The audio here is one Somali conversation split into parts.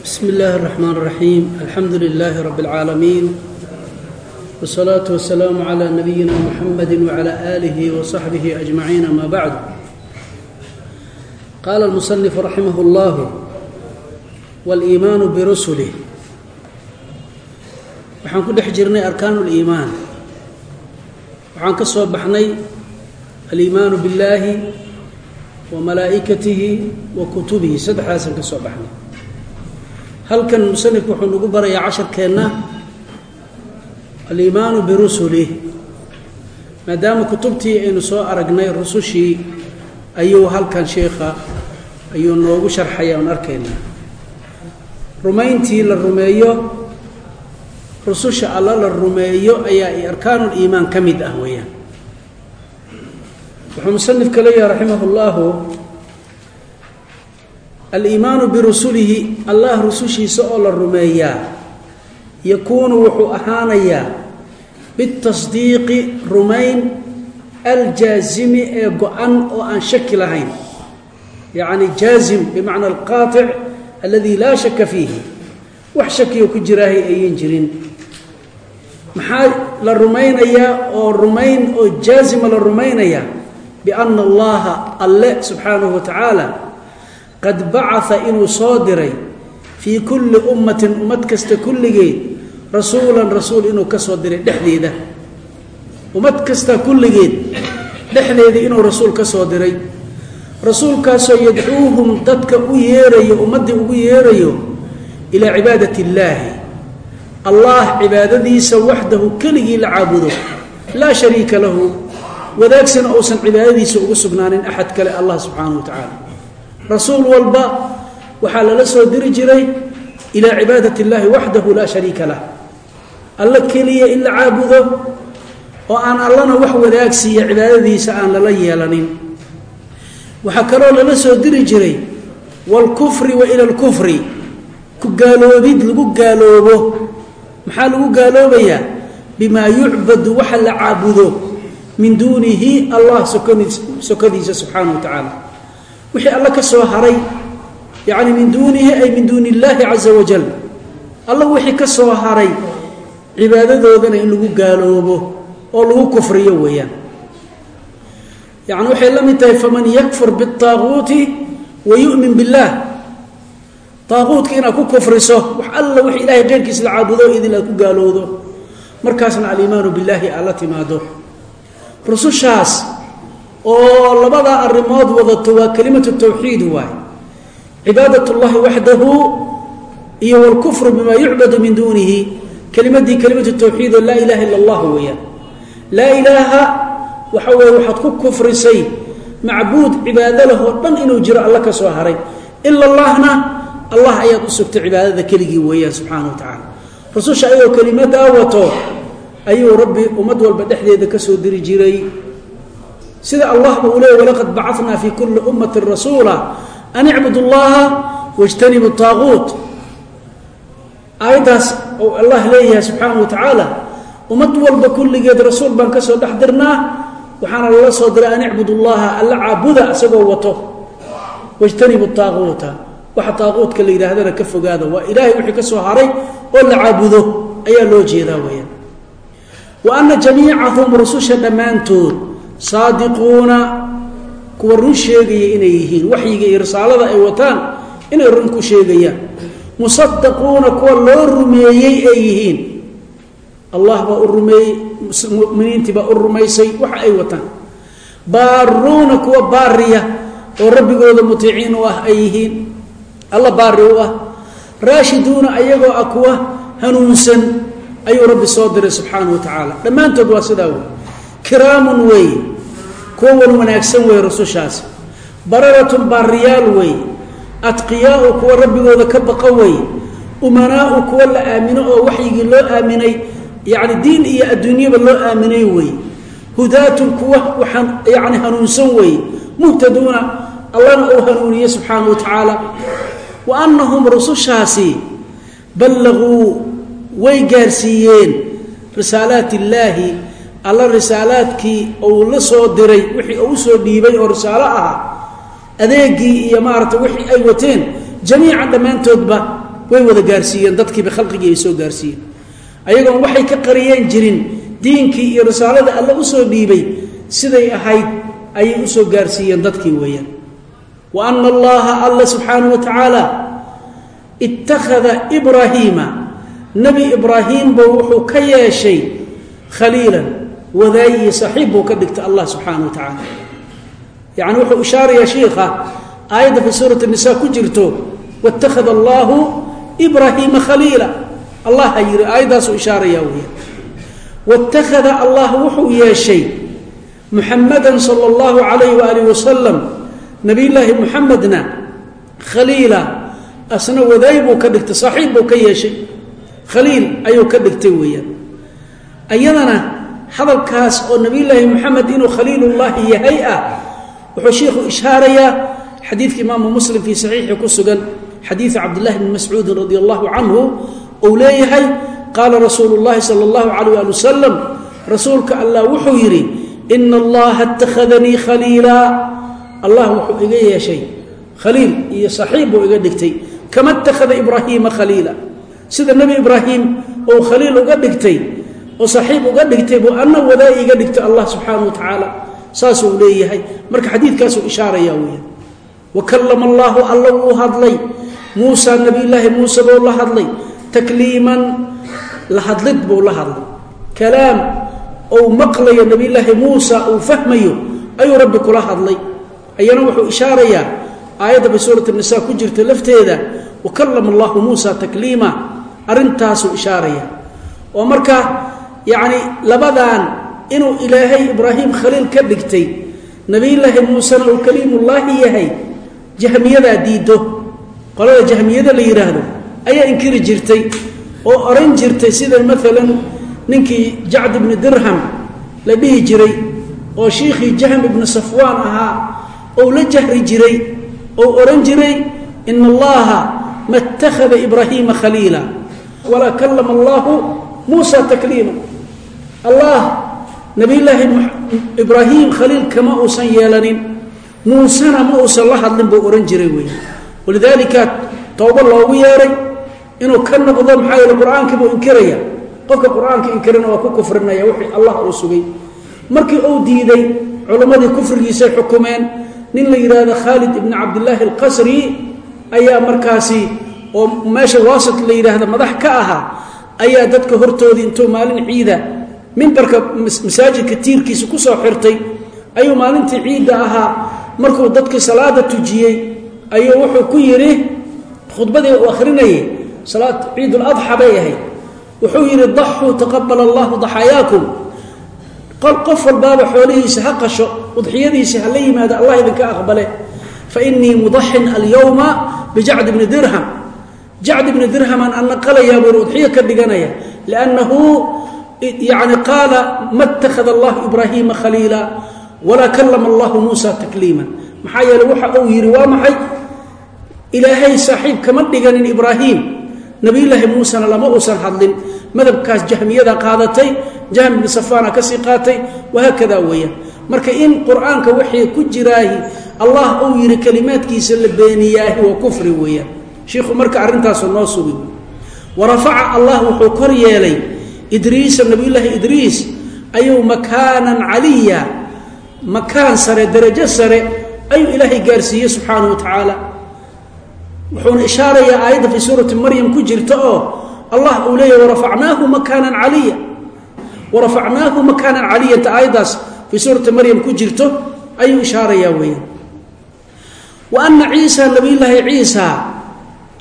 bsm اllahi الرحmn الرaxيim alxamdu لlh rb العaalamiin wالslaaة وaلsalaam عlى nabiyina mxamadi وعlى آlih وصaxbih أجmaعiin ama bعd qaala الmuصنif raximah اllah wاliimaan brusulih waxaan ku dhex jirnay arkaan اliimaan waxaan ka soo baxnay aliimaanu biاllaahi wa malaa'ikatihi wa kutubihi saddexdaasaan ka soo baxnay halkan musanifku wuxuu nagu barayaa casharkeenna aliimaanu birusulih maadaama kutubtii aynu soo aragnay rusushii ayuu halkan sheikha ayuu noogu sharxaya aan arkaynaa rumayntii la rumeeyo rususha alla la rumeeyo ayaa arkaanuliimaan ka mid ah weeyaan. Wuxuu musanifka leeyahay raximah aliimaanu birusulihi allah rusushiisa oo la rumeeyaa yakuunu wuxuu ahaanayaa bitasdiiqi rumayn aljaazimi ee go-an oo aan shaki lahayn. Yacni jaazim bimacna alqaatic aladi laa shaka fiihi. Wax shakiga ku jiraahay ayan jirin. Maxaa la rumaynayaa oo rumayn oo jaazima la rumaynayaa biana allaha alle subxaanahu wa tacaala qad bacaa inuu soo diray fii kulli ummatin ummad kasta kulligeed rasuulan rasuul inuu ka soo diray dhexdeeda. Ummad kasta kulligeed dhexdeeda inuu rasuul ka soo diray. Rasuulkaasoo yadcuuhum dadka u yeerayo ummaddii ugu yeerayo ilaa cibaadat illaahi allah cibaadadiisa waxdahu keligii la caabudo. Laa shariika lahu. Wadaagsana uusan cibaadadiisa ugu sugnaanin axad kale allah subxaanahu wa tacaala rasuul walba waxaa lala soo diri jiray ilaa cibaadat اllahi waxdahu laa shariika lah alla keliya in la caabudo oo aan allana wax wadaagsiiya cibaadadiisa aan lala yeelanin waxaa kaloo lala soo diri jiray wاlkufri wa ila اlkufri ku gaaloobid lagu gaaloobo maxaa lagu gaaloobayaa bimaa yucbadu waxa la caabudo min duunihi allah sokodiisa subxaanaه wa tacaala wixii alla ka soo haray yacni min duunihi ay min duuni illaahi caza wajal alla wixii ka soo haray cibaadadoodana in lagu gaaloobo oo lagu kufriyo weeyaan yacni waxay la mid tahay faman yakfur biاطaaquuti wa yu'min biاllaah taaquutka inaad ku kufriso wax alla wix ilahay keyrkiis la caabudo idil aad ku gaalowdo markaasna aliimaanu billaahi aad la timaado rusushaas oo labadaa arrimood wadato waa kelimatu tawxiid waay cibaadat اllahi waxdahu iyo wاlkufru bima yucbadu min duunihi kelimadii kelimatu tawxiid oo laa ilaha ila اllah weeyaan laa ilaaha waxa weye waxaad ku kufrisay macbuud cibaado leh oo dhan inuu jiro alla ka soo haray ila allahna allah ayaad u sugtay cibaadada keligii weeyaan subxaana wa tacaala rususha ayagoo kelimadaa wato ayuu rabbi ummad walba dhexdeeda ka soo diri jiray sida allahba uu leey walaqad bacana fi kuli ummati rasuula an icbud اllaha wاjtanibu طaaquut aayaddaas ou allah leeyahay subxaana wa tacaala ummad walba kulligeed rasuul baan kasoo dhex dirnaa waxaana lala soo diray an icbud اllaha alla caabuda isagoo wato wاjtanibu طaaquuta waxa طaaquutka la yidhaahdana ka fogaada waa ilaahay wixii ka soo haray oo la caabudo ayaa loo jeedaa weyaan wa ana jamiicahum rususha dhammaantood saadiquuna kuwa run sheegaya inay yihiin. Waxyiga iyo risaalada ay wataan inay run ku sheegayaan. Musadaquuna kuwa loo rumeeyey ay yihiin. Allah baa u rumeeyey muminiintii baa u rumaysay waxa ay wataan. Baaruuna kuwa baariya oo rabbigooda mutiiciin u ah ay yihiin. Alla baari u ah. Raashiduuna ayagoo ah kuwa hanuunsan ayuu rabbi soo diray subxaana wa tacaala. Dhammaantood waa sidaa wey kiraamun weeye kuwa wan wanaagsan weeye rusushaasi. Bararatun baariyaal weeye. Adqiyaau kuwa rabbigooda ka baqa weeye. Umanaau kuwa la aamino oo waxyigii loo aaminay. Yacni diin iyo adduunyaba loo aaminay weeye. Hudaatun kuwa yani hanuunsan weeye. Muhtaduuna allana uu hanuuniye subxaana wa tacaala. Wa annahum rusushaasi ballaguu way gaarsiiyeen risaalaat illaahi alla risaalaadkii uu la soo diray wixii uu u soo dhiibay oo risaalo ahaa adeegii iyo maarata wixii ay wateen jamiican dhammaantoodba way wada gaarsiiyeen dadkiiba khalqigii ay soo gaarsiiyeen. Ayagoon waxay ka qariyeen jirin diinkii iyo risaalada alle u soo dhiibay siday ahayd ayay u soo gaarsiiyeen dadkii weeyaan. Wa ana allaha alla subxaanahu wa tacaala ittakhada ibraahiima nebi ibraahiimba wuxuu ka yeeshay khaliilan wadaay iyo saaxiib buu ka dhigtay allah subxaana wa tacaala. Yacni wuxuu ishaarayaa shiikha aayadda fi suurati nisa ku jirto waittakhada allaahu ibraahiima khaliila. Allah ha yiri aayaddaasuu ishaarayaa weya waittakhada allah wuxuu yeeshay muxamadan sala allahu calayh waaalih wasalam nabiyullaahi muxamedna khaliila. Asna wadaay buu ka dhigtay saaxiib buu ka yeeshay. Khaliil ayuu ka dhigtay weeyaan. Ayadana hadalkaas oo nabiyulaahi moxamed inuu khaliilullaahi yahay ah wuxuu shiikhu ishaarayaa xadiidka imaamu muslim fii saxiixi ku sugan xadiidu cabdillahi bni mascuudin radi allahu canhu uu leeyahay qaala rasuulu llahi sala allahu calayh ali wasalam rasuulka allah wuxuu yidhi ina allaha ittakhadanii khaliila allah wuxuu iga yeeshay khaliil iyo saxiib buu iga dhigtay kama ittakhada ibraahiima khaliila. Sida nebi ibraahim ou khaliil uga dhigtay oo saaxiib uga dhigtay buu anna wadaa iga dhigtay allah subxaana wa tacaala saasuu leeyahay. Marka xadiidkaasuu ishaaraya weya wa kallama allaahu alla wuu hadlay. Muusa nabiyulaahi muuse buu la hadlay. Takliiman la hadlid buu la hadlay. Kalaam ou maqlayo nabiyulaahi muusa uu fahmayo ayuu rabbi kula hadlay. Ayana wuxuu ishaarayaa aayadda bay suurat nisa ku jirta lafteeda. Wa kallama allahu muusa takliima arrintaasuu ishaaraya oo marka yacni labadan inuu ilaahay ibraahim khaliil ka dhigtay nebiyullaahi muusena uu kaliimullaahi yahay jahmiyadaa diiddo. Qolada jahmiyada la yidhaahdo ayaa inkiri jirtay oo oran jirtay sida maalan ninkii jacd ibni dirham la dhihi jiray oo shiikhii jahm ibnu safwaan ahaa ou la jahri jiray ou ohan jiray ina allaha ma اttakhada ibraahiima khaliila walaa kallama allahu muusa takliima allah nabiyulaahi ibraahim khaliil kama uusan yeelanin. Muusena ma uusan la hadlin buu ohan jiray wey walidaalika towbo loogu yeeray inuu ka noqdo maxaa yeele qur'aankii buu inkiraya. Qofka qur'aanka inkirana waa ku kufrinaya wixii allah uu sugay. Markii uu diiday culimmadii kufrigiisay xukumeen nin la yidhaahdo khaalid ibni cabdillaahi alqasri ayaa markaasi oo meesha waasit la yidhaahda madax ka ahaa ayaa dadka hortoodii intuu maalin ciida mimbarka masaajidka tiirkiisa ku soo xirtay ayuu maalintii ciidda ahaa. Markuu dadkii salaada tujiyey ayuu wuxuu ku yidhi khudbadii uu akhrinayay salaad ciiduladxa bay ahayd. Wuxuu yidhi daxuu taqabala allahu daxaayaakum qof walbaaba xoolihiisa ha qasho udxiyadiisa hala yimaado allah idinka aqbale. Fa inii mudaxin alyowma bijacd bni dirham jacd ibni dirhamaan ana qalayaa buuri udxiyo ka dhiganaya liannahu yani qaala ma اtakhada allahu ibraahiima khaliila walaa kallama allahu muusa takliima maxaa yeele waxa uu yidhi waa maxay? Ilaahay saaxiib kama dhiganin ibraahim. Nabiyulaahi muusena lama uusan hadlin. Madhabkaas jahmiyada qaadatay jahm ibni safaana ka sii qaatay wahaakada weeyaan marka in qur'aanka wixii ku jiraahi allah uu yidhi kelimaadkiisa la beeniyaahi waa kufri weeyaan shiikhu marka arrintaasu noo sugi wa rafaca allah wuxuu kor yeelay idriisa nabiyulaahi idriis ayuu makaanan caliya makaan sare darajo sare ayuu ilaahay gaarsiiyey subxaanahu wa tacaala wuxuuna ishaarayaa aayadda fii suurati maryam ku jirta oo allah uu leeyahy warafacnaahu makaanan caliya. Warafacnaahu makaanan caliyata aayaddaas fii suurati maryam ku jirto ayuu ishaarayaa weeyaan. Wa ana ciisa nabiyulaahi ciisa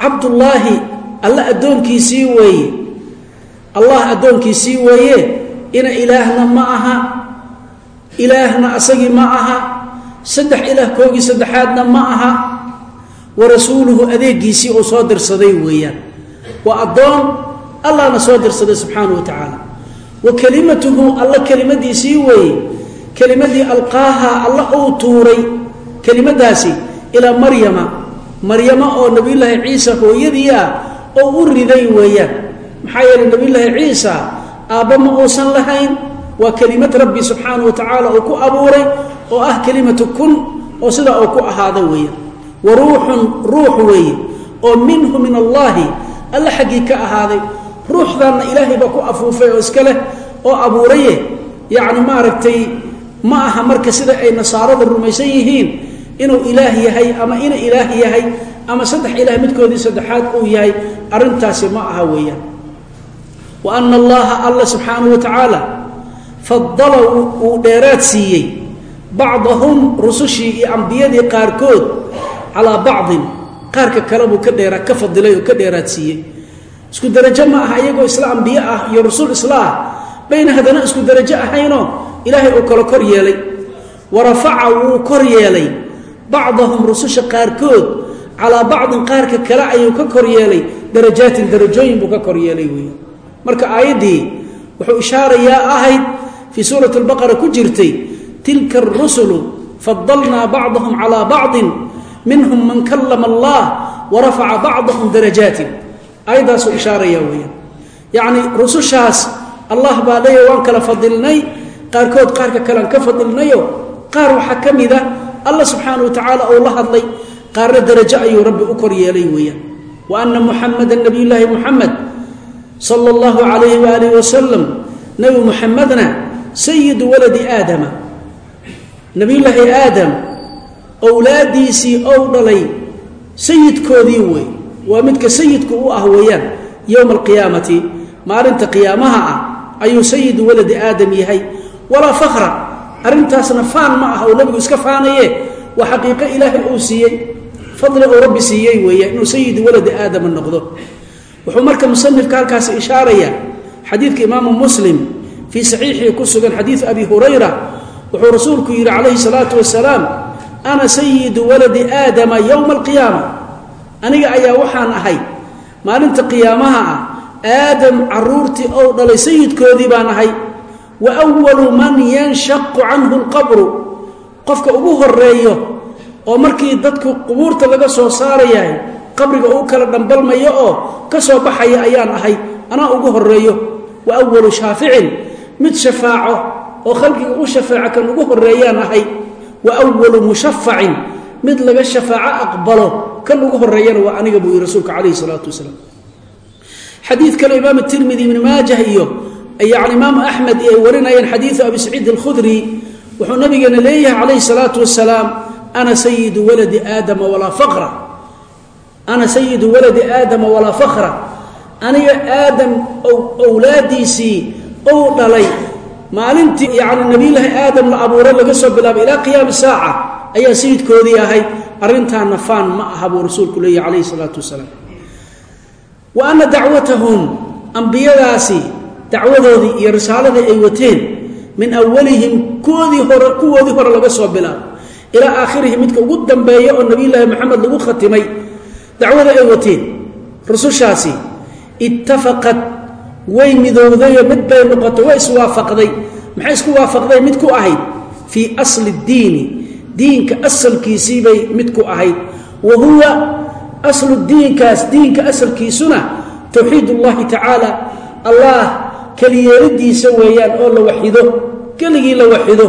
cabdullaahi alla addoonkiisii weeye. Allah addoonkiisii weeye ina ilaahna ma aha ilaahna asagii ma aha saddex ilaah koogii saddexaadna ma aha. Wa rasuuluhu adeegiisii uu soo dirsaday weeyaan. Waa addoon allahna soo dirsaday subxaanahu wa tacaala. Wa kelimatuhu alla kelimadiisii weeye kelimadii alqaaha alla uu tuuray kelimadaasi ilaa maryama maryamo oo nabiyulaahi ciisa hooyadii ah oo u riday weeyaan. Maxaa yeeley nabiyulaahi ciisa aabba ma uusan lahayn. Waa kelimad rabbi subxaanahu wa tacaala uu ku abuuray oo ah kelimatu kun oo sidaa uu ku ahaada weeyaan. Wa ruuxun ruux weeye oo minhu min allaahi alla xaggii ka ahaaday. Ruuxdaanna ilaahay baa ku afuufay oo iska leh oo abuuraye yacni maaragtay ma aha marka sida ay nasaarada rumaysan yihiin inuu ilaah yahay ama ina ilaah yahay ama saddex ilaah midkoodii saddexaad uu yahay arrintaasi ma aha weeyaan. Wa ana allaha alla subxaanahu wa tacaala fadala uu dheeraad siiyey bacdahum rusushii iyo ambiyadii qaarkood calaa bacdin. Qaarka kale buu ka dheera ka fadilay oo ka dheeraad siiyey. Isku darajo ma aha iyagoo isla ambiye ah iyo rusul isla ah bayna haddana isku darajo ahaynoo ilaahay uu kala kor yeelay. Wa rafaca wuu kor yeelay bacdahum rususha qaarkood calaa bacdin qaarka kale ayuu ka kor yeelay darajaatin darajooyin buu ka kor yeelay wey marka aayaddii wuxuu ishaarayaa ahayd fii suurati albaqara ku jirtay tilka arusulu fadalnaa bacdahum calaa bacdin minhum man kallama allah wa bacdahum darajaatin. Aayaddaasuu ishaaraya weeyaan yacni rusushaas allah baa leeya waan kala fadilnay qaarkood qaarka kalean ka fadilnayo qaar waxaa ka mid a alla subxaana wa tacaala ou la hadlay qaarna darajo ayuu rabbi u kor yeelay weeyaan. Wa ana muxameda nabiyullaahi muxamed sala allahu calayhi waaalih wasalam nebi muxamedna sayidu waladi aadama. Nebiyullaahi aadam owlaadiisii ou dhalay sayidkoodii wey waa midka sayidku u ah weeyaan yowma alqiyaamati maalinta qiyaamaha ah ayuu sayidu waladi aadam yahay walaa fakra arrintaasna faan ma aha oo nebigu iska faanaye. Waa xaqiiqo ilaahay uu siiyey. Fadli uu rabbi siiyey weeyaan inuu sayidu waladi aadama noqdo. Wuxuu marka musanifka halkaasi ishaaraya xadiidka imaamu muslim fii saxiixii ku sugan xadiidu abi hurayra wuxuu rasuulku yidhi calayhi salaatu wasalaam ana sayidu waladi aadama yowma alqiyaama. Aniga ayaa waxaan ahay maalinta qiyaamaha ah aadam caruurtii ou dhalay sayidkoodii baan ahay wa walu man yanshaqu canhu lqabru qofka ugu horeeyo oo markii dadku qubuurta laga soo saarayahay qabriga uu kala dhambalmayo oo ka soo baxaya ayaan ahay anaa ugu horeeyo wa walu shaaficin mid shafaaco oo khalqiga u shafaaco kan ugu horeeyaan ahay wa walu mushafacin mid laga shafaaco aqbalo kan ugu horeeyana waa aniga buu yihi rasuulka calayhi salaatu wasalaam. Xadiid kale imaam tirmidi ibni maajah iyo yani imaamu axmed ay warinayeen xadiidu abi saciid alkhudri wuxuu nabigeena leeyahay calayhi salaatu wasalaam ana sayidu waladi aadama walaa faqra ana sayidu waladi aadama walaa fakra aniga aadam owlaadiisii ou dhalay maalintii yani nabiyulaahi aadam la abuuray laga soo bilaabay ilaa qiyaami saaca ayaa sayidkoodii ahay arrintaana faan ma aha buu rasuulku leeyahy calayhi salaatu wasalaam wa ana dacwatahum ambiyadaasi dacwadoodii iyo risaaladii ay wateen min awalihim kuwoodii hore laga soo bilaabo. Ilaa aakhirihi midka ugu dambeeya oo nabiyulaahi moxamed lagu khatimay dacwada ay wateen. Rusushaasi ittafaqad way midowdayo mid bay noqotay way iswaafaqday. Maxay isku waafaqday? Mid ku ahayd fii asli ddiini diinka asalkiisii bay mid ku ahayd. Wa huwa aslu diinkaas diinka asalkiisuna towxiid ullahi tacaala allah keliyeelidiisa weeyaan oo la waxido keligii la waxido.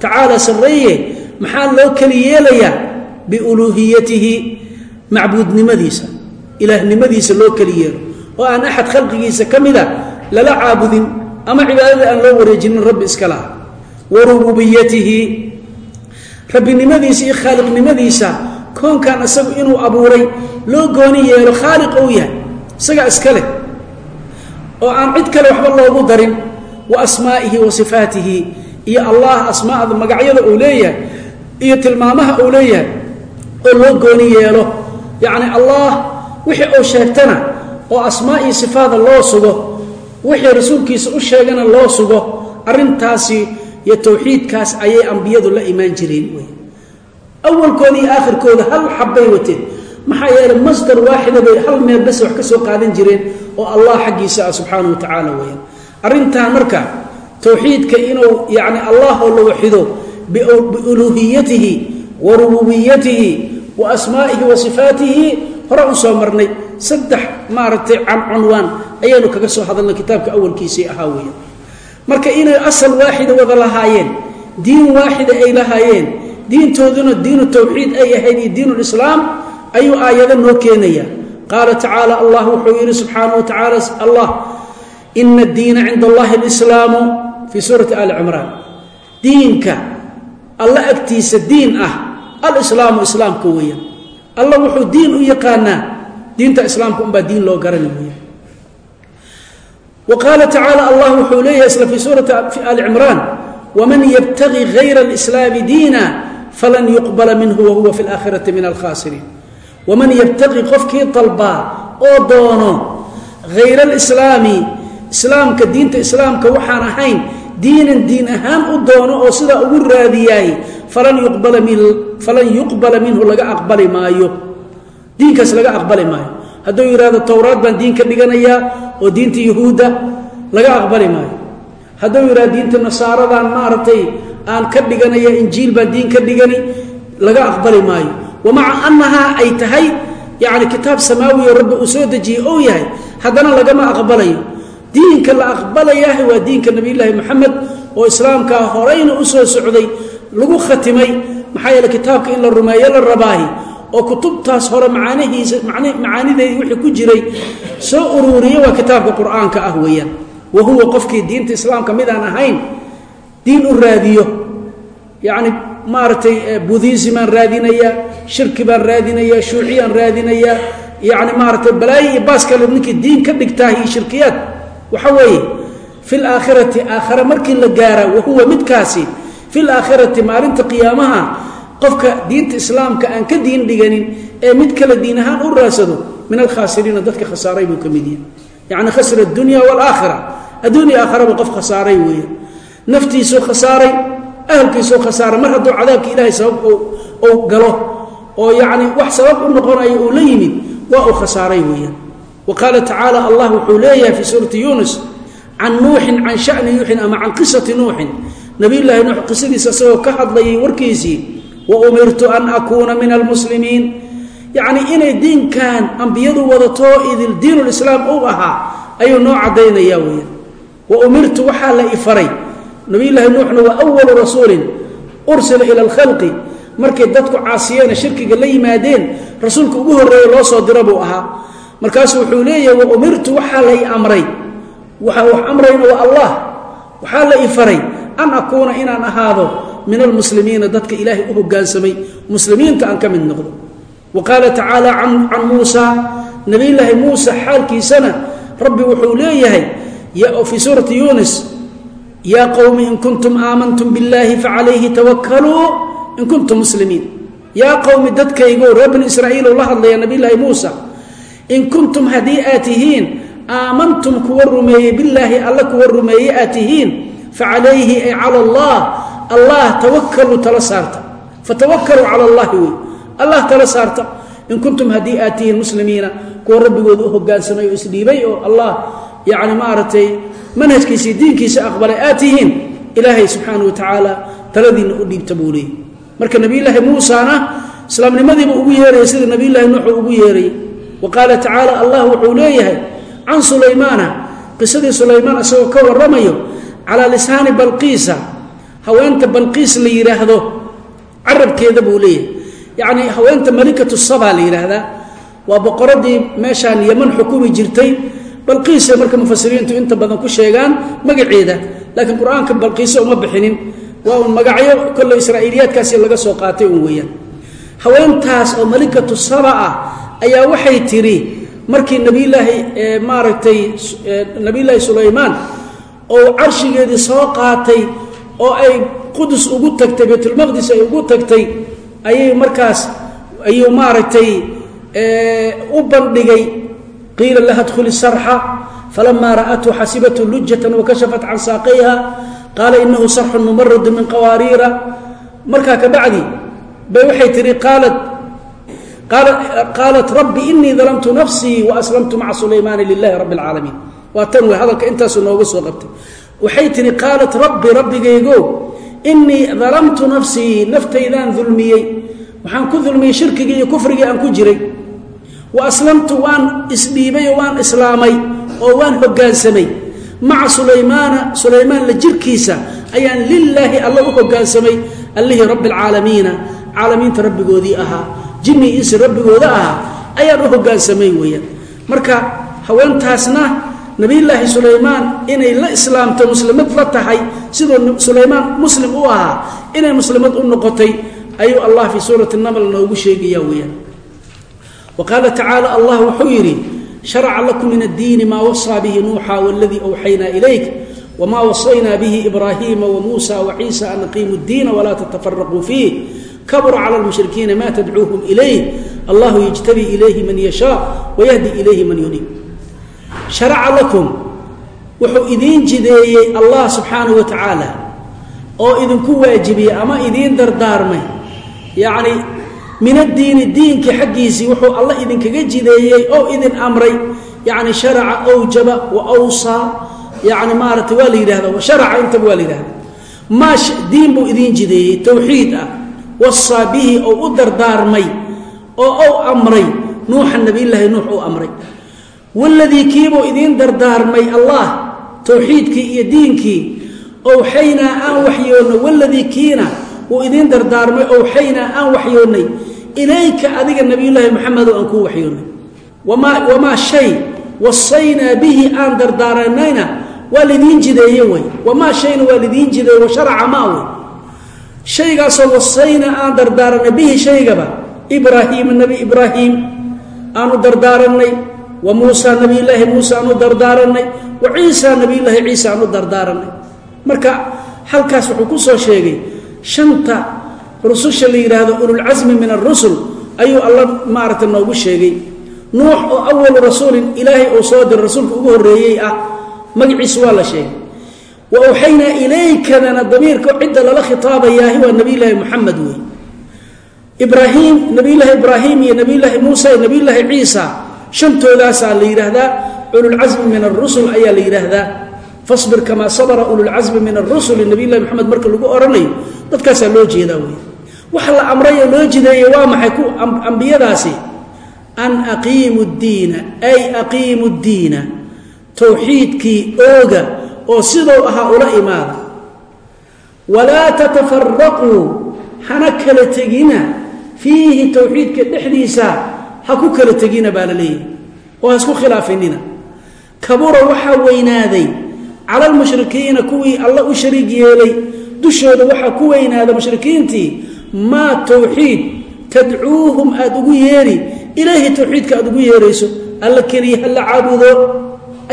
Tacaala sarreeye maxaa loo keli yeelayaa biuluuhiyatihi macbuudnimadiisa. Ilaahnimadiisa loo keli yeelo oo aan axad khalqigiisa ka mida lala caabudin ama cibaadada aan loo wareejinin rabbi iska laha wa rububiyatihi rabbinimadiisa iyo khaaliqnimadiisa. Koonkan isagu inuu abuuray loo gooni yeelo khaaliq ou yahay isagaa iska leh oo aan cid kale waxba loogu darin wa asmaa'ihi wa sifaatihi iyo allah asmaada magacyada uu leeyahay iyo tilmaamaha uu leeyahay oo loo gooni yeelo. Yacni allah wixii uu sheegtana oo asmaa iyo sifaada loo sugo wixii rasuulkiisa u sheegana loo sugo arrintaasi iyo towxiidkaas ayay ambiyadu la imaan jireen awalkooda iyo aakhirkooda hal xabbay wateen maxaa yeeley masdar waaxida bay hal meel bas wax ka soo qaadan jireen oo allah xaggiisa ah subxaana wa tacaala weyaan arrintan marka towxiidka inuu yacni allah oo la waxido biuluuhiyatihi wa rububiyatihi wa asmaa'ihi wa sifaatihi hore u soo marnay. Saddex maaragtay cunwaan ayaanu kaga soo hadalnay kitaabka awalkiisii ahaa weya marka inay asal waaxida wada lahaayeen diin waaxida ay lahaayeen diintooduna diinu tawxiid ay ahayd iyo diinulislaam ayuu aayado noo keenaya. Qaala tacaala allah wuxuu yidhi subxaanah wa tacaala allah ina addiina cinda allahi alislaamu fii suurati ali cimraan. Diinka alla agtiisa diin ah alislaamu islaamka weeyaan. Alla wuxuu diin u yaqaanaa diinta islaamka unbaa diin loo garana weeyaan. Wa tacaala allah wuxuu leeyahay isla fii suurati ali cimraan waman yabtagi hayra alislaami diina falan yuqbala minhu wahuwa fi laakhirati min alkhaasiriin waman yabtaqi qofkii dalbaa oo doono hayra alislaami islaamka diinta islaamka waxaan ahayn diinan diin ahaan u doono oo sidaa ugu raadiyaay falan yuqbala minhu laga aqbali maayo diinkaas laga aqbali maayo hadduu yidhahdo towraad baan diin ka dhiganayaa oo diinta yuhuudda laga aqbali maayo hadduu yidhahdo diinta nasaaradan maaragtay aan ka dhiganaya injiil baan diin ka dhigani laga aqbali maayo wamaca annahaa ay tahay yacni kitaab samaawiyo rabbi uu soo dejiyey ou yahay haddana lagama aqbalayo diinka la aqbalayaah waa diinka nebiyulaahi moxamed oo islaamkaa horayna u soo socday lagu khatimay maxaa yeele kitaabka in la rumeeyo la rabaahi oo kutubtaas hore macaanihiisa macaanideedii wixii ku jiray soo uruuriya waa kitaabka qur'aanka ah weeyaan wa huwa qofkii diinta islaamka midaan ahayn diin u maaragtay budism baan raadinayaa shirki baan raadinayaa shuuciyaan raadinayaa yacni maaragtay balaayo iyo baas kale ninkii diin ka dhigtaa iyo shirkiyaad. Waxa weeye fi laakhirati aakhare markii la gaara wahuwa midkaasi fi laakhirati maalinta qiyaamaha qofka diinta islaamka aan ka diin dhiganin ee mid kale diin ahaan u raadsado min alkhaasiriina dadka khasaaray buu ka mid yahay. Yacni khasira addunya waalaakhira adduunya aakharaba qof khasaaray weeye. Naftiisuu khasaaray ahalkiisuu khasaaray mar hadduu cadaabka ilaahay sabab ou galo oo yacni wax sabab u noqonayo uu la yimid waa uu khasaaray weeyaan. Wa qaala tacaala allah wuxuu leeyahay fii suurati yuunus can nuuxin can shani nuuxin ama can qisati nuuxin. Nabiyullaahi nuux qisadiisa isagoo ka hadlayay warkiisii wa umirtu an akuuna min almuslimiin. Yacnii inay diinkan ambiyadu wadato idil diinulislaam uu ahaa ayuu noo caddaynaya weeyaan. Wa umirtu waxaa la i faray nabiyullaahi nuuxna waa awalu rasuulin ursila ila alkhalqi. Markay dadku caasiyeena shirkiga la yimaadeen rasuulka ugu horreeya loo soo dira buu ahaa. Markaasuu wuxuu leeyahay wa umirtu waxaa la i amray. Waxa wax amrayna waa allah. Waxaa la i faray. An akuuna inaan ahaado min almuslimiina dadka ilaahay u hogaansamay. Muslimiinta aan ka mid noqdo. Wa qaala tacaala can muusa nabiyulaahi muusa xaalkiisana rabbi wuxuu leeyahay fii suurati yunis yaa qowmi in kuntum aamantum biاllaahi facalayhi tawakaluu in kuntum muslimiin. Yaa qowmi dadkaygo reer bani israa'iil la hadlaya nabiyulaahi muusa in kuntum haddii aad tihiin aamantum kuwa rumeeyey billaahi alla kuwa rumeeye aad tihiin facalayhi ay cala allah allah tawakaluu tala saarta. Fatawakaluu cala allahi wey. Allah tala saarta in kuntum haddii aad tihiin muslimiina kuwa rabbigooda u hogaansamay oo isdhiibay oo yacni maaragtay manhajkiisii diinkiisa aqbalay aad tihiin ilaahay subxaana wa tacaala taladiinna u dhiibta buu leeyay marka nebiyulaahi muusana islaamnimadiiba ugu yeeraya sida nebiyulaahi nuuxuu ugu yeerayay wa qaala tacaala allah wuxuu leeyahay can sulaymaana qisadii sulaymaan isagoo ka warramayo calaa lisaani balqiisa haweenta balqiis la yidhaahdo carabkeeda buu leeyahay. Yacnii haweenta malikatu saba la yidhaahdaa waa boqoradii meeshaan yeman xukumi jirtay balqiisa marka mufasiriintu inta badan ku sheegaan magaceeda. Laakiin qur'aanka balqiisa uma bixinin waa un magacyo kolle israa'iiliyaadkaasi laga soo qaatay un weeyaan. Haweentaas oo malikatu saba ah ayaa waxay tidhi markii nabiyulaahi maaragtay nabiyulaahi sulaymaan oo carshigeedii soo qaatay oo ay qudus ugu tagtay baytulmaqdis ay ugu tagtay ayay markaas ayuu maaragtay u bandhigay qiila laha dkhuli sarxa falamaa ra'athu xasibathu lujatan wakashafat can saaqayha qaala inahu sarxun mumaradu min qawaariira. Markaa ka bacdi bay waxay tihi qaalat rabbi inii dalamtu nafsii waaslamtu maca sulaymaani lilahi rabbi اlcaalamiin waa tan wey hadalka intaasu nooga soo qabtay. Waxay tihi qaalat rabbi rabbigaygo inii dalamtu nafsii naftaydaan dulmiyey. Waxaan ku dulmiyey shirkigii iyo kufrigii aan ku jiray wa aslamtu waan isdhiibay oo waan islaamay oo waan hogaansamay. Maca sulaymaana sulaymaan la jirkiisa ayaan lilaahi alla u hogaansamay. Allihii rabbi alcaalamiina caalamiinta rabbigoodii ahaa jinni insi rabbigooda ahaa ayaan u hogaansamay weeyaan. Marka haweentaasna nabiyulaahi sulaymaan inay la islaamto muslimad la tahay siduu sulaymaan muslim u ahaa inay muslimad u noqotay ayuu allah fii suurati naml noogu sheegaya weyaan wa qaala tacaala allah wuxuu yidhi sharaca lakum min addiini maa wasaa bihi nuuxa waladii awxaynaa ilayk wma wasaynaa bihi ibraahiima wamuusa waciisa an aqiimu اdiina walaa tatafaraquu fiih. Kabura cala lmushrikiina ma tadcuuhum ilayh allahu yajtabi ilayhi man yashaa wayahdi ilayhi man yuniib sharaca lakum wuxuu idiin jideeyey allah subxaanahu wa tacaala oo idinku waajibiyey ama idiin dardaarmay. Yacni min addiini diinka xaggiisii wuxuu alla idinkaga jideeyey oo idin amray. Yacni sharaca awjaba wa awsaa yani maarata waa la yidhahda sharaca intaba waa la yidhahda maa diin buu idiin jideeyey towxiid ah. Wasaa bihi ou u dardaarmay oo ou amray. Nuuxa nabiyllaahi nuux uu amray. Waladii kiibuu idiin dardaarmay allah towxiidkii iyo diinkii owxaynaa aan waxyoonnay waladii kiina uu idiin dardaarmay owxaynaa aan waxyoonnay ilayka adiga nabiyullaahi maxamedo aan kuu waxyoonnay wamaa shay wasaynaa bihi aan dardaaranayna waa lidiin jideeye wey wamaa shayna waa jideeye washaraca maa wey shaygaasoo wasayna aan dardaaranay bihi shaygaba ibraahiima nebi ibraahiim aanu dardaaranay wa muusa nebiyulaahi muuse aanu dardaaranay wa ciisa nebiyulaahi ciisa aanu dardaaranay marka halkaas wuxuu ku soo sheegay shanta rususha la yidhaahdo ululcasmi min arusul ayuu alla maaragta noogu sheegay. Nuux oo awalu rasuulin ilaahay uu soo diray rasuulka ugu horreeyey ah magaciisu waa la sheegay. Wa awxaynaa ilaykadana damiirka cidda lala khitaabayaahi waa nebiyulaahi moxamed wey ibraahim nebiyulaahi ibraahim iyo nebiyulaahi muusa iyo nebiyulaahi ciisa shantoodaasa la yidhaahdaa ululcasmi min arusul ayaa la yidhaahdaa fasbir kamaa sabra ululcasmi min arusuli nebiyulahi moxamed marka lagu oranayo dadkaasaa loo jeedaa wey waxa la amray oo loo jideeyey waa maxay ambiyadaasi? An aqiimu ddiina ay aqiimu ddiina towxiidkii ooga oo sidou ahaa ula imaada. Walaa tatafaraquu hana kala tegina fiihi towxiidka dhexdiisa ha ku kala tegina baa la leeyahy oo ha isku khilaafinina kabura waxaa weynaaday cala almushrikiina kuwii alla u shariig yeelay dushooda waxaa ku weynaada mushrikiintii maa towxiid tadcuuhum aada ugu yeeri ilaahi towxiidka aad ugu yeerayso alla keliya ha la caabudo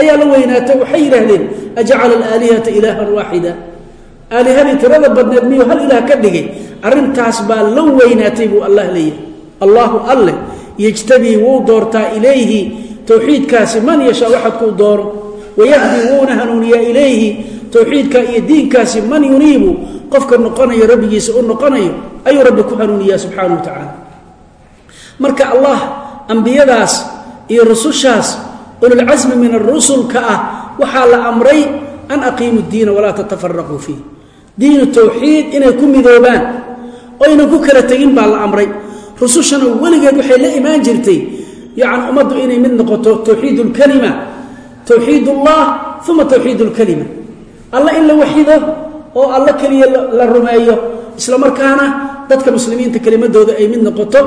ayaa la weynaata waxay yidhaahdeen ajcala alaalihata ilaahan waaxida aalihadii tirada badneed miyuu hal ilaah ka dhigay arrintaas baa la weynaatay buu allah leeyahay allaahu alle yejtabii wuu doortaa ilayhi towxiidkaasi man yashaa waxad kuu doono wayahdi wuuna hanuuniyaa ilayhi towxiidka iyo diinkaasi man yuniibu qofka noqonayo rabbigiisa u noqonayo ayuu rabbi ku hanuuniyaa subxaana wa tacaala marka allah ambiyadaas iyo rusushaas ululcasmi min arusulka ah waxaa la amray an aqiimu diina walaa tatafaraquu fiih diinu towxiid inay ku midoobaan oo aynan ku kala tegin baa la amray rusushana weligeed waxay la imaan jirtay yani ummaddu inay mid noqoto towxiid lkalima towxiid ullah uma towxiid lkalima alla in la waxido oo alla keliya la rumeeyo isla markaana dadka muslimiinta kelimadooda ay mid noqoto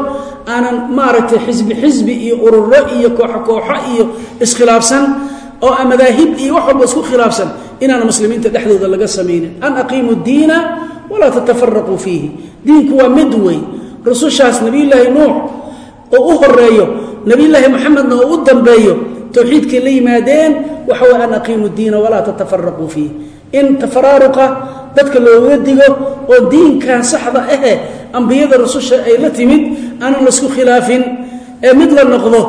aanan maaragtay xisbi xisbi iyo ururo iyo kooxo kooxo iyo iskhilaafsan oo madaahib iyo wax walba isku khilaafsan inaana muslimiinta dhexdooda laga samaynin. An aqiimu diina walaa tatafaraquu fiihi. Diinku waa mid wey rusushaas nebiyulaahi nuux oo u horeeyo nebiyulaahi moxamedna oo u dambeeyo towxiidkay la yimaadeen waxa way an aqiimu diina walaa tatafaraquu fiih. In tafaraaruqa dadka looga digo oo diinkan saxda ahe ambiyada rususha ay la timid aanan la isku khilaafin ee mid la noqdo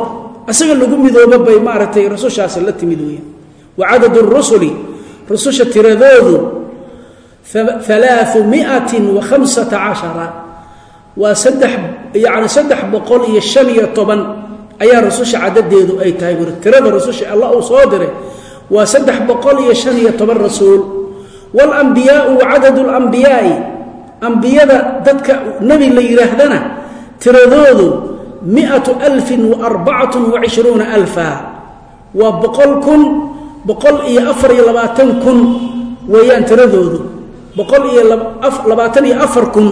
isaga lagu midoobo bay maaragtay rusushaasi la timid weya wa cadadu rusuli rususha tiradoodu alaau miatin wa khamsata cashara waa saddex yani saddex boqol iyo shan iyo toban ayaa rususha cadadeedu ay tahay buri. Tirada rususha alla uu soo diray waa saddex boqol iyo shan iyo toban rasuul. Walambiyaau wacadadu lambiyaai ambiyada dadka nebi la yidhaahdana tiradoodu miatu alfin wa arbacatun wa cishruuna alfa. Waa boqol kun boqol iyo afar iyo labaatan kun weeyaan tiradoodu. Boqol iyo labaatan iyo afar kun.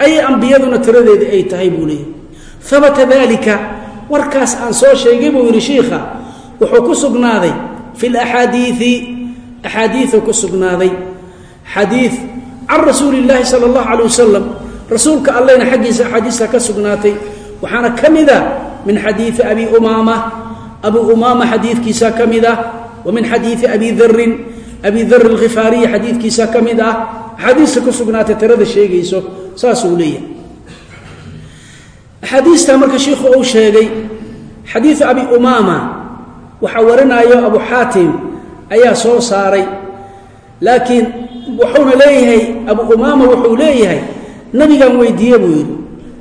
Ayay ambiyaduna tiradeedii ay tahay buu leeyahy habata dalika warkaas aan soo sheegay buu yidhi shiikha wuxuu ku sugnaaday fi laxaadiii axaadiiu ku sugnaaday. Xadii can rasuuli اllaahi sala اllahu alay wasalam rasuulka allehna xaggiisa axaadiista ka sugnaatay. Waxaana ka mida min xadiii abi umaama. Abu umaama xadiidkiisa ka mid ah wa min xadiii abi darin abi dar alkhifaariyi xadiidkiisa ka mid ah axaadiista ku sugnaatay tirada sheegayso saasuu leeyahay axaadiistaa marka shiikhu uu sheegay xadiiu abi umaama waxaa warinaayo abu xaatim ayaa soo saaray. Laakiin wuxuuna leeyahay abu umaama wuxuu leeyahay nabigan weydiiye buu yidhi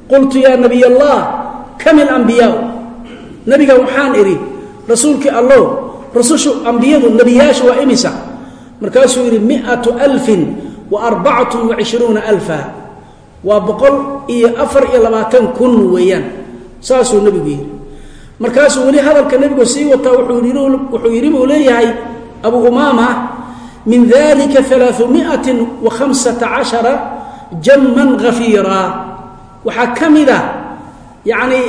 qultu yaa nabiy allah kam ilambiyaa nabigan waxaan idhi rasuulkii allow rusushu ambiyadu nebiyaashu waa imisa. Markaasuu yidhi miatu alfin wa arbacatun wacishruuna alfa waa boqol iyo afar iyo labaatan kun weeyaan saasuu nebigu yidhi. Markaasuu weli hadalka nebigu sii wataa wuxuu yidhi buu leeyahay abu umaama min dalika alaaثumiati wa hamsata cashara jamman hafiira waxaa ka mida yacni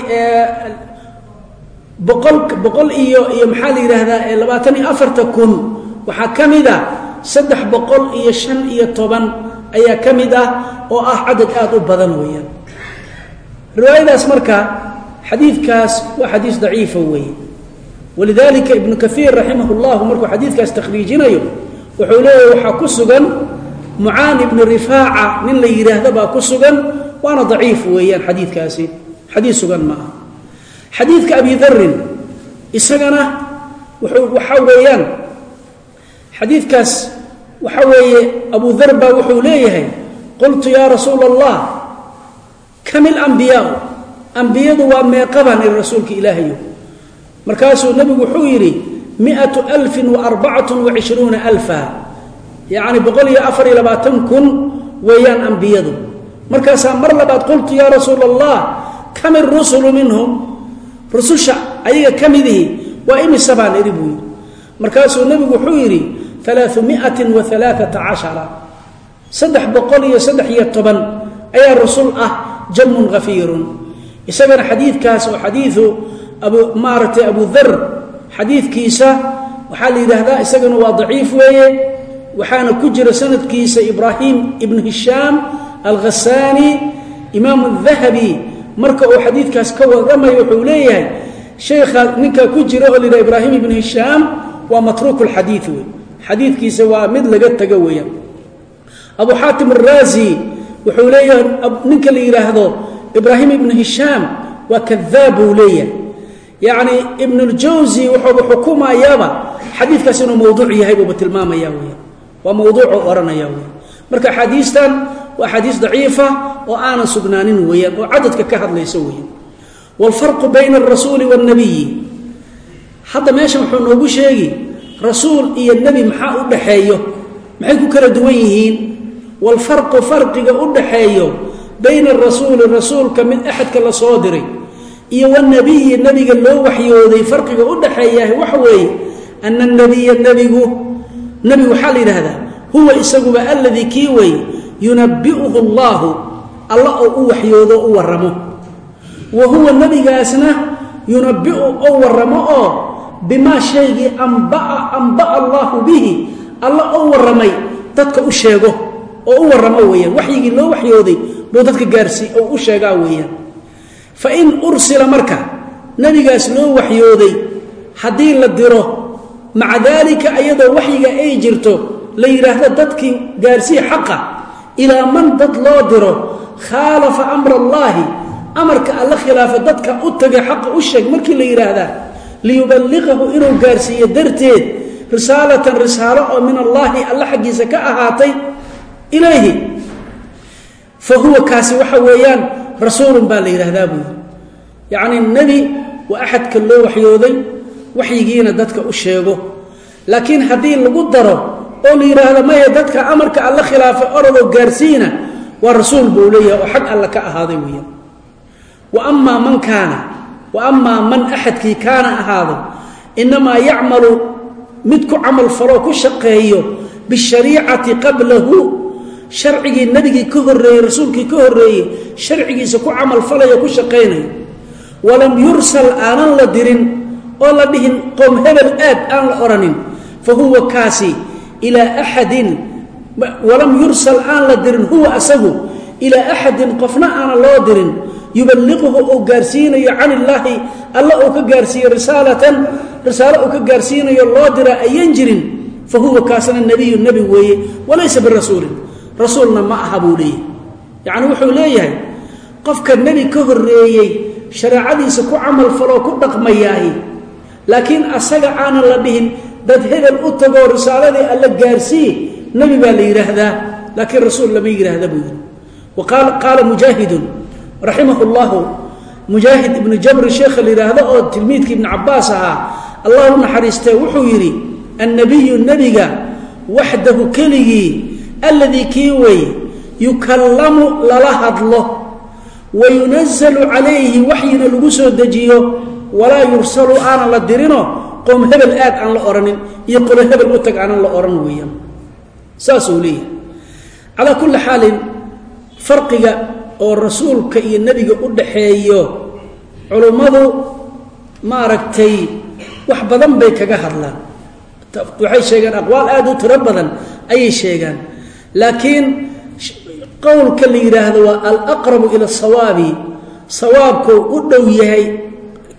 boqol boqol iyo iyo maxaa la yidhaahdaa labaatan iyo afarta kun. Waxaa ka mida saddex boqol iyo shan iyo toban ayaa ka mid ah oo ah cadad aada u badan weeyaan. Riwaayadaas marka xadiidkaas waa xadiis daciifa weeye walidalika ibnu kaiir raximah llahu markuu xadiidkaas takhriijinayo wuxuu leeyahy waxaa ku sugan mucaani ibni rifaaca nin la yidhaahdo baa ku sugan. Waana daciif weeyaan xadiidkaasi. Xadiid sugan ma aha. Xadiidka abi darin isagana wuxuu waxaa weeyaan xadiidkaas waxa weeye abu dar baa wuxuu leeyahay qultu yaa rasuula allah kam ilambiyaau ambiyadu waa meeqabaan iri rasuulka ilaahayo markaasuu nebigu wuxuu yidhi miatu alfin wa arbacatun wacishruuna alfa. Yacni boqol iyo afar iyo labaatan kun weeyaan ambiyadu. Markaasaa mar labaad qultu yaa rasuula allah kam irusulu minhum? Rususha ayaga ka midihi waa imisa baan idhi? buu yidhi. Markaasuu nebigu wuxuu yidhi alaaثumiati wa alaaثata cashara saddex boqol iyo saddex iyo toban ayaa rusul ah jamun hafiirun isagana xadiidkaas oo xadiiu abu maaragtay abu dar xadiidkiisa waxaa la yidhaahdaa isagana waa daciif weeye waxaana ku jira sanadkiisa ibraahim ibnu hishaam alkhasaani imaamu dahabi marka uu xadiidkaas ka waramayo wuxuu leeyahay sheekha ninkaa ku jira oo la yidhaha xadiidkiisa waa mid laga tago weeyaan. Abu xaatim araazi wuxuu leeyahay ninka la yidhaahdo ibraahim ibnu hishaam waa kadaab buu leeyahay. Yacni ibnuljawsi wuxuuba xukumayaaba xadiidkaas inuu mawduuc yahay buuba tilmaamaya weya waa mawduucu odhanaya weya marka axaadiistan waa axaadiis daciifa oo aanan sugnaanin weeyaan oo cadadka ka hadlaysa weeyaan. Waalfarqu bayna alrasuuli waاlnabiyi hadda meeshan wuxuu noogu sheegi rasuul iyo nebi maxaa u dhaxeeyo? Maxay ku kala duwan yihiin? Waalfarqu farqiga u dhaxeeyo bayna arasuuli rasuulka mid axadka la soo diray iyo wanabiyi nebiga loo waxyooday. Farqiga u dhaxeeyaah waxa weeye ana anabiya nebigu nebi waxaa la yidhaahdaa huwa isaguba alladii kii wey yunabi'uhu allaahu alla oo u waxyoodo u waramo wa huwa nebigaasna yunabiu oo waramo oo bimaa shaygii ambaa amba'a allaahu bihi. Alla oo warramay dadka u sheego oo u warramo weeyaan. Waxyigii loo waxyooday buu dadka gaarsii oo u sheegaa weeyaan. Fa in ursila marka nebigaas loo waxyooday haddii la diro maca daalika ayadoo waxyiga ay jirto la yidhaahdo dadkii gaarsii xaqa ilaa man dad loo diro khaalafa amra allaahi amarka alla khilaafa dadka u taga xaqa u sheeg markii la yidhaahdaa liyuballiqahu inuu gaarsiiyo darteed risaalatan risaalo oo min allaahi alla xaggiisa ka ahaatay ilayhi. Fa huwa kaasi waxa weeyaan rasuulun baa la yidhaahdaa buuri yacnii nebi waa axadka loo waxyooday waxyigiina dadka u sheego. Laakiin haddii lagu daro oo la yidhaahdo maya dadka amarka alla khilaafay orodoo gaarsiina waa rasuul buu leeyahay oo xag alla ka ahaaday weeyaan wa amaa man kaana wa amaa man axadkii kaana ahaado inamaa yacmalu mid ku camal faloo ku shaqeeyo bishariicati qablahu sharcigii nebigii ka horreeyey rasuulkii ka horreeyey sharcigiisa ku camal falayo ku shaqaynayo walam yursal aanan la dirin oo la dhihin qoom hebel aad aan la odhanin fa huwa kaasi ilaa axadin walam yursal aan la dirin qofna aanan loo dirin yuballiquhu uu gaarsiinayo can illaahi alla uu ka gaarsiiyo risaalatan. Risaalo uu ka gaarsiinayo loo dira ayan jirin fa huwa kaasna nebiyu nebi weeye. Walaysa birasuulin. Rasuulna ma aha buu leeyahy yacni wuxuu leeyahay qofka nebi ka horreeyey shareecadiisa ku camal faloo ku dhaqmayaahi. Laakiin asaga aanan la dhihin dad hebel u tagoo risaaladii alla gaarsii nebi baa la yidhaahdaa. Laakiin rasuul lama yidhaahda buu yidhi. Wa qaala mujaahidun raximah llahu mujaahid ibnu jabri sheekha la yidhaahdo oo tilmiidka ibnu cabaas ahaa allah u naxariistee wuxuu yidhi annabiyu nebiga waxdahu keligii alladii kii wey yukallamu lala hadlo wa yunazalu calayhi waxyina lagu soo dejiyo walaa yursalu aanan la dirino qoom hebel aad aan la odhanin iyo qolo hebel u tag aanan la odhan weeyaan. Saasuu leeyahay. Calaa kulli xaalin farqiga oo rasuulka iyo nebiga u dhaxeeyo culummadu maaragtay wax badan bay kaga hadlaan. Waxay sheegaan aqwaal aad u tiro badan ayay sheegaan. Laakiin qowlka la yidhaahdo waa alaqrabu ila sawaabi sawaabkou u dhow yahay.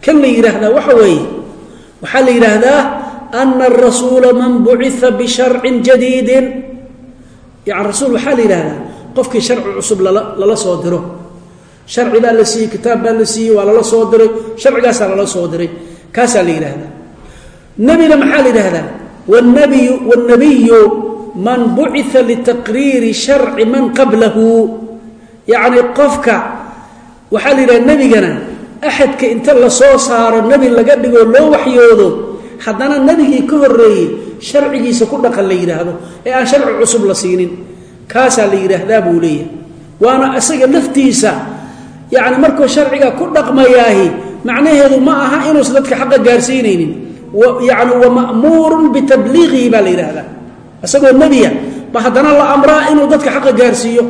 Kan la yidhaahdaa waxa weeye waxaa la yidhaahdaa ana arasuula man bucia bisharcin jadiidin. Yani rasuul waxaa la yidhahdaa qofkii sharci cusub lala soo diro. Sharci baa la siiyey kitaab baa la siiyey waa lala soo diray sharcigaasaa lala soo diray. Kaasaa la yidhaahdaa. Nebina maxaa la yidhaahdaa? Wnabiyu wاnabiyu man bucia litaqriiri sharci man qablahu. Yacni qofka waxaa la yidhahda nebigana axadka inta la soo saaro nebi laga dhigoo loo waxyoodo haddana nebigii ka horreeyey sharcigiisa ku dhaqan la yidhaahdo. Ee aan sharci cusub la siinin kaasaa la yidhaahdaa buu leeyahay. Waana isaga laftiisa yacni markuu sharciga ku dhaqmayaahi macnaheedu ma aha inuusan dadka xaqa gaarsiinaynin. Yacni wa ma'muurun bitabliiqihi baa la yidhaahdaa. Isagoo nebiya ba haddana la amraa inuu dadka xaqa gaarsiiyo?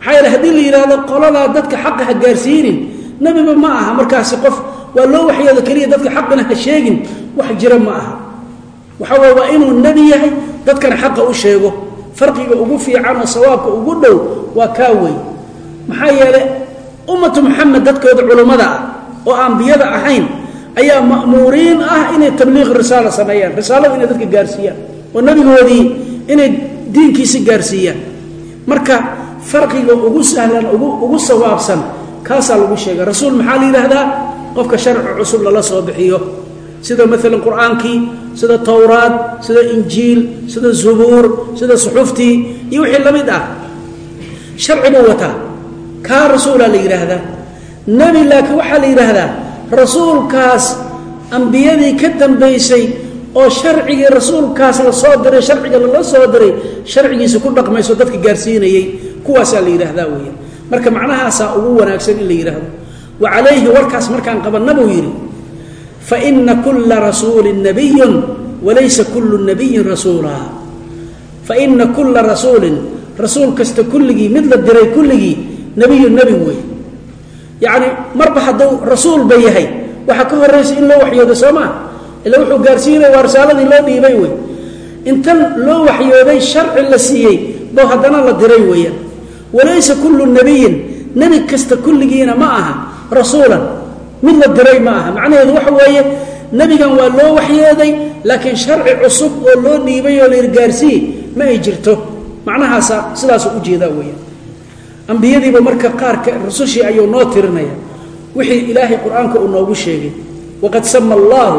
Maxaa yeele haddii la yidhaahdo qoladaa dadka xaqa ha gaarsiinin nebiba ma aha. Markaasi qof waa loo waxyoodo keliya dadka xaqina ha sheegin wax jira ma aha. Waxa weye waa inuu nebi yahay dadkana xaqa u sheego farqiga ugu fiican oo sawaabka ugu dhow waa kaa wey maxaa yeelay ummatu maxamed dadkooda culummada ah oo ambiyada ahayn ayaa ma'muuriin ah inay tabliiq risaala sameeyaan risaalada inay dadka gaarsiiyaan oo nebigoodii inay diinkiisi gaarsiiyaan. Marka farqiga ugu sahlan ugu sawaabsan kaasaa lagu sheega rasuul maxaa la yidhaahdaa? Qofka sharci cusub lala soo bixiyo. Sida maalan qur'aankii sida towraad sida injiil sida zubuur sida suxuftii iyo wixii la mid ah. Sharci buu wataa kaa rasuulaa la yidhaahdaa nebi laakiin waxaa la yidhaahdaa rasuulkaas ambiyadii ka dambaysay oo sharcigii rasuulkaas la soo diray sharciga lala soo diray sharcigiisa ku dhaqmayso dadka gaarsiinayey kuwaasaa la yidhaahdaa weya marka macnahaasaa ugu wanaagsan in la yidhaahdo wa calayhi warkaas markaan qabanna buu yidhi faina kula rasuulin nabiyun walaysa kullu nabiyin rasuula faina kula rasuulin rasuul kasta kulligii mid la diray kulligii nebiyun nebi wey yacni marba hadduu rasuulba yahay waxaa ka horaysa in loo waxyoodo soo maa ila wuxuu gaarsiinaya waa risaaladii loo dhiibay wey inta loo waxyooday sharci la siiyey boo haddana la diray weeyaan walaysa kullu nabiyin nebi kasta kulligiina ma aha rasuulan mid la diray ma aha. Macnaheedu waxa weeye nebigan waa loo waxyooday laakiin sharci cusub oo loo dhiibay oo la irgaarsii ma ay jirto. Macnahaasa sidaasuu u jeedaa weeyaan ambiyadiiba marka qaarka rusushii ayuu noo tirinaya wixii ilaahay qur'aanka uu noogu sheegay waqad sama allaahu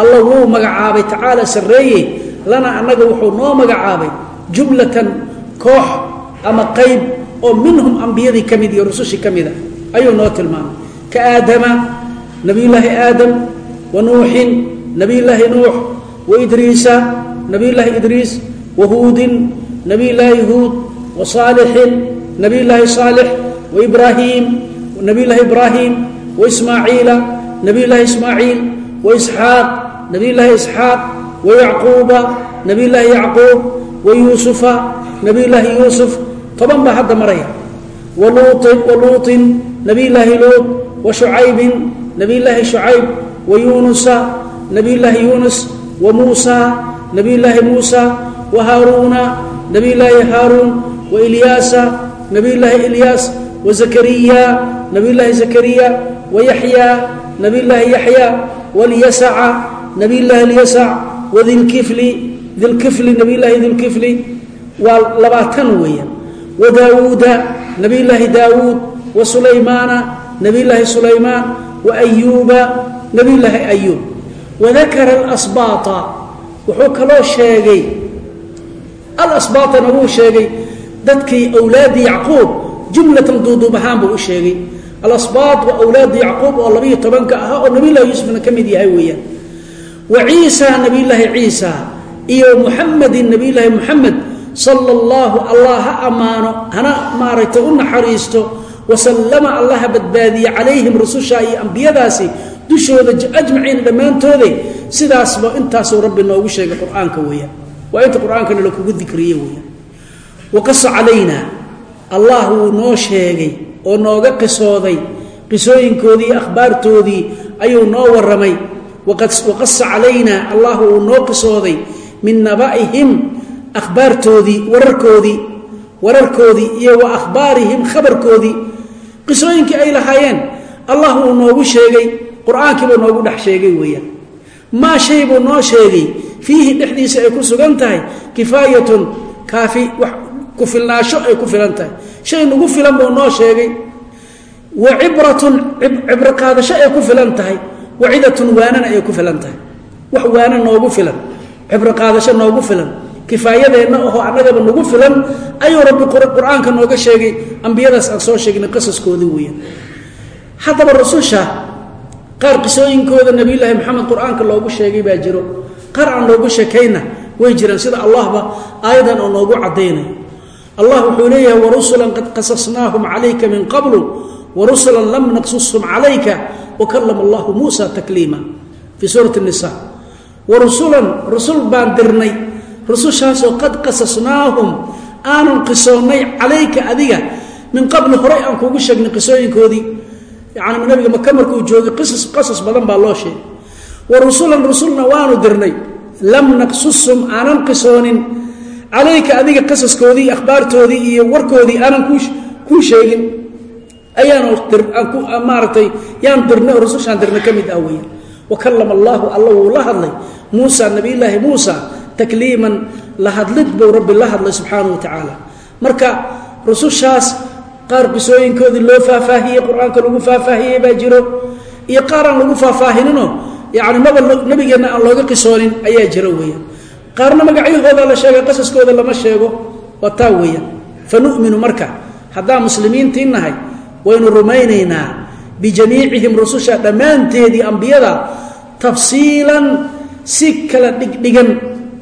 alla wuu magacaabay tacaala sarreeye lana annaga wuxuu noo magacaabay jumlatan koox ama qayb oo minhum ambiyadii ka mid iyo rusushii ka mida ayuu noo tilmaamay. Ka aadama nabiyullaahi aadam wa nuuxin nabiyullaahi nuux wa idriisa nabiyullaahi idriis wa huudin nabiyullaahi huud wa saalixin nabiyullaahi saalix wa ibraahiim nabiyullaahi ibraahim wa ismaaciila nabiyullaahi ismaaciil wa isxaaq nabiyullaahi isxaaq wa yacquuba nabiyullaahi yacquub wa yuusufa nabiyullaahi yuusuf toban baa hadda maraya wa luutin wa luutin nabiyullaahi luut wa shucaybin nabiyllaahi shucayb wa yuunusa nabiyllaahi yuunus wa muusa nabiyllaahi muusa wa haaruuna nabiyllaahi haaruun wa ilyaasa nabiyllaahi ilyaas wa zakariya nabiyllaahi zakariya wa yaxya nabiyllaahi yaxya walyasaca nabiyllaahi lyasac wa dilkifli dilkifli nabiyllaahi dilkifli waa labaatan weeyaan. Wa daawuuda nabiyllaahi daawuud wa sulaymaana nabiyllaahi sulaymaan wa ayuuba nabiyllaahi ayuub wadakara alasbaata wuxuu kaloo sheegay alasbaatana wuu sheegay dadkii awlaadi yacquub jumlatan duuduub ahaan buu u sheegay. Alasbaat waa awlaadi yacquub oo labiiyo tobanka ahaa oo nabiyllahi yuusufna ka mid yahay weeyaan. Wa ciisa nabiyllaahi ciisa iyo muxamedin nabiyllaahi muxamed sala allahu allah ha ammaano hana wasallama allah ha badbaadiye calayhim rususha iyo ambiyadaasi dushooda ajmaciina dhammaantoode sidaasba intaasuu rabbi noogu sheegay qur'aanka weeyaan waa inta qur'aankana lakugu dikriye weeyaan waqasa calaynaa allah wuu noo sheegay oo nooga qisooday. Qisooyinkoodii iyo akhbaartoodii ayuu noo warramay. Waqasa calaynaa allah wuu noo qisooday min naba'ihim akhbaartoodii wararkoodii wararkoodii iyo wa akhbaarihim khabarkoodii. Qisooyinkii ay lahaayeen allah wuu noogu sheegay qur'aankiibuu noogu dhex sheegay weeyaan. Maa shay buu noo sheegay fiihi dhexdiisa ay ku sugan tahay kifaayatun kaafi wax ku filnaasho ay ku filan tahay. Shay nagu filan buu noo sheegay. Wa cibratun cibro qaadasho ay ku filan tahay wa cidatun waanana ay ku filan tahay. Wax waana noogu filan cibro qaadasho noogu filan kifaayadeenna oho annagaba nagu filan ayuu rabbi qur'aanka nooga sheegay ambiyadaas aan soo sheegnay qasaskoodii weeyaan. Haddaba rususha qaar qisooyinkooda nabiyulaahi maxamed qur'aanka loogu sheegay baa jiro. Qaar aan loogu sheekayna way jiraan sida allahba aayadan oo noogu caddaynayo. Allah wuxuu leeyahay warusulan qad qasasnaahum calayka min qablu warusulan lam naqsushum calayka wakalama allahu muusa takliima. Fii suurati nisa warusulan rusul baan dirnay rusushaasoo qad qasasnaahum aanan qisoonnay calayka adiga min qabli horay aan kuugu sheegnay qisooyinkoodii. Yani nabiga maka markuu joogay qisas qasas badan baa loo sheegay. Wa rusulan rusulna waanu dirnay lam naqsushum aanan qisoonin. Calayka adiga qasaskoodii akhbaartoodii iyo warkoodii aanan kuu sheegin. Ayaanu maaratay yaan dirnay oo rusushaan dirnay ka mid ah weya wa kallama allaahu alla wuu la hadlay muusa nabiyulaahi muusa takliiman la hadlid buu rabbi la hadlay subxaana wa tacaala. Marka rusushaas qaar qisooyinkoodii loo faahfaahiyey qur'aanka lagu faahfaahiyey baa jiro iyo qaar aan lagu faahfaahininoo yani maba nabigeenna aan looga qisoonin ayaa jiro weeyaan. Qaarna magacyahooda la sheegay qasaskooda lama sheego waa taa weeyaan. Fa nu'minu marka haddaan muslimiintii nahay waynu rumaynaynaa bijamiicihim rususha dhammaanteedii ambiyada tafsiilan si kala dhigdhigan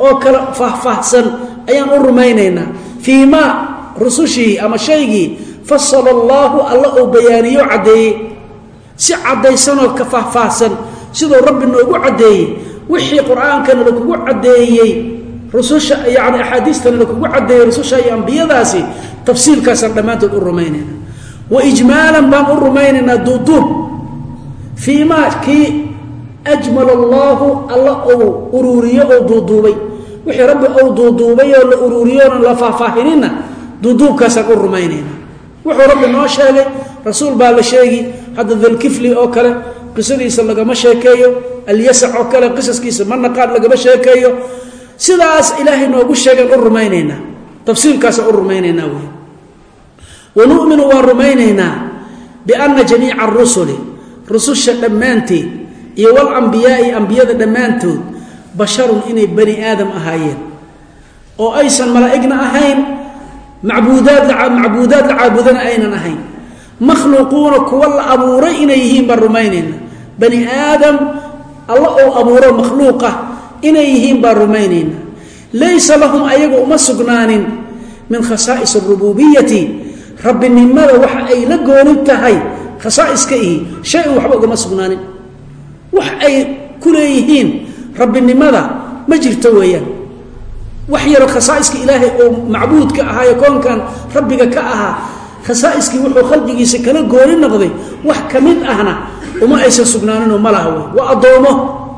oo kala faahfaahsan ayaan u rumaynaynaa. Fii rusushii ama shaygii fasala allaahu alla uu bayaaniyo caddeeyey. Si caddaysanoo ka faahfaahsan siduu rabbi noogu caddeeyey. Wixii qur'aankana lakugu caddeeyey rususha yani axaadiistana lakugu caddeeyey rususha iyo ambiyadaasi tafsiilkaasaan dhammaantood u rumaynaynaa. Wa ijmaalan baan u rumaynaynaa duuduub. Fii kii ajmal allaahu alla uu uruuriyo oo duuduubay wixii rabbi uu duuduubay oo la uruuriyoona la faahfaahininna duuduubkaasaan u rumaynaynaa wuxuu rabbi noo sheegay rasuul baa la sheegi hadda dalkifli oo kale qisadiisa lagama sheekeeyo alyasac oo kale qisaskiisa ma naqaan lagama sheekeeyo. Sidaas ilaahay noogu sheegaan u rumaynaynaa tafsiilkaasaan u rumaynaynaa wey wa nu'minu waan rumaynaynaa bianna jamiica arusuli rususha dhammaanteed iyo walambiyaai ambiyada dhammaantood basharun inay bani aadam ahaayeen. oo aysan malaa'igna ahayn macbuudaad macbuudaad la caabudana aynan ahayn. Makhluuquuna kuwa la abuuray inay yihiin baan rumaynayna. Bani aadam alla oo abuuro makhluuqa inay yihiin baan rumaynayna. Laysa lahum ayaga uma sugnaanin min khasaa'is arububiyati rabbinimada waxa ay la gooni tahay khasaa'iska ihi shay waxba ugama sugnaanin. Wax ay ku leeyihiin rabbinimada ma jirto weeyaan. Wax yaroo khasaa'iska ilaahay oo macbuudka ahaayo koonkan rabbiga ka ahaa khasaa'iskii wuxuu khalqigiisa kala gooni noqday. Wax ka mid ahna uma aysan sugnaaninoo ma laha wey waa addoomo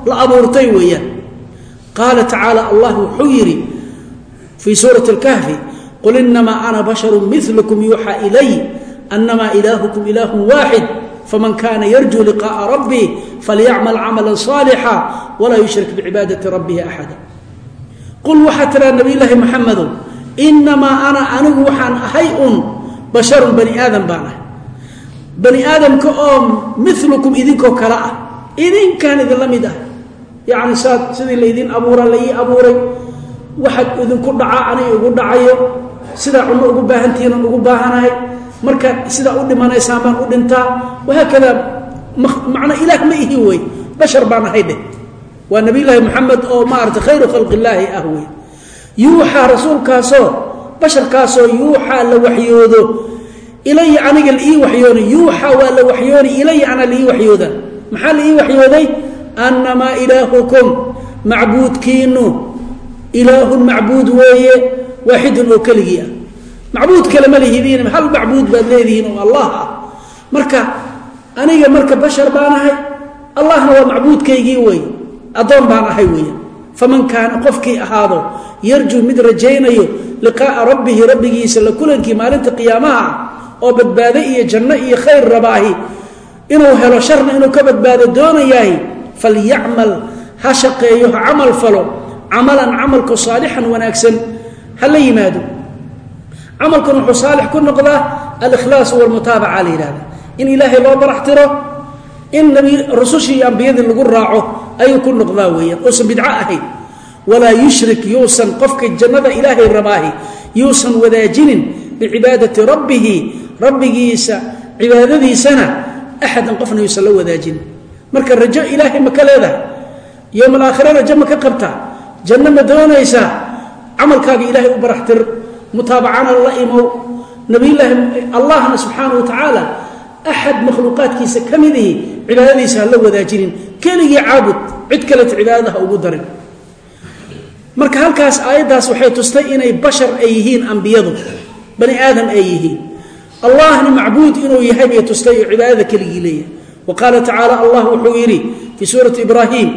la abuurtay weeyaan. Qaala tacaala allah wuxuu yidhi fii suurati اlkahfi qul inamaa ana basharu milkum yuuxaa ilay anamaa ilaahukum ilaahu waaxid faman kana yarjuu liqaءa rabbii falyacmal camala صaalixa walaa yushrik bicibaadati rabbihi axada. Qul waxaa tiraa nabiy llaahi maxamedow inamaa ana anigu waxaan ahay un basharun bani aadam baan ahay. Bani aadamka oo milukum idinkoo kale ah idinkaan idinla mid ah. Yacni saad sidii laydin abuura la ii abuuray waxaad idinku dhaca aniga igu dhacayo sidaa cunno ugu baahantihiinan ugu baahanahay markaad sidaa u dhimanaysaan baan u dhintaa wahaakadaa macna ilaah ma ihi wey bashar baan ahay waa nabiyulaahi moxamed oo maarata khayru khalqillaahi ah wey. Yuuxaa rasuulkaasoo basharkaasoo yuuxaa la waxyoodo ilaya aniga laii waxyoona yuuxaa waa la waxyooni ilaya anaa laii waxyooda. Maxaa la ii waxyooday? Annamaa ilaahukum macbuudkiinu ilaahun macbuud weeye waaxidun oo keligii ah macbuud kale ma lihidiin hal macbuud baad leedihiin oo allah ah. Marka aniga marka bashar baan ahay allahna waa macbuudkaygii wey addoon baan ahay weya faman kaana qofkii ahaado yarjuu mid rajaynayo liqaa'a rabbihi rabbigiisa la kulankii maalinta qiyaamaha ah oo badbaado iyo janno iyo khayr rabaahi inuu helo sharna inuu ka badbaado doonayaahi falyacmal ha shaqeeyo ha camal falo camalan camalku saalixan wanaagsan ha la yimaado camalkan wuxuu saalix ku noqdaa alikhlaasu walmutaabaca la yidhahda in ilaahay loo barax tiro in rusushii iyo ambiyadii lagu raaco ayuu ku noqdaa weeyaan. Uusan bidco ahayn. Walaa yushrik yuusan qofka jannada ilaahay rabaahi yuusan wadaajinin bicibaadati rabbihi rabbigiisa cibaadadiisana axadan qofna yuusan la wadaajinin marka rajo ilaahay ma leedahay yowm rajo ma ka qabtaa. Janno ma doonaysaa camalkaaga ilaahay u baraxtir mutaabacana la imow. Nabiyulaahi allahna subxaana wa tacaala axad makhluuqaadkiisa ka midihi cibaadadiisa ha la wadaajinin. Keligii caabud cid kaleta cibaadadaha ugu darin. Marka halkaas aayaddaas waxay tustay inay bashar ay yihiin ambiyadu bani aadam ay yihiin. Allahna macbuud inuu yahay bay tustay oo cibaadada keligii leeyahay. Wa qaala tacaala allah wuxuu yidhi fii suurati ibraahim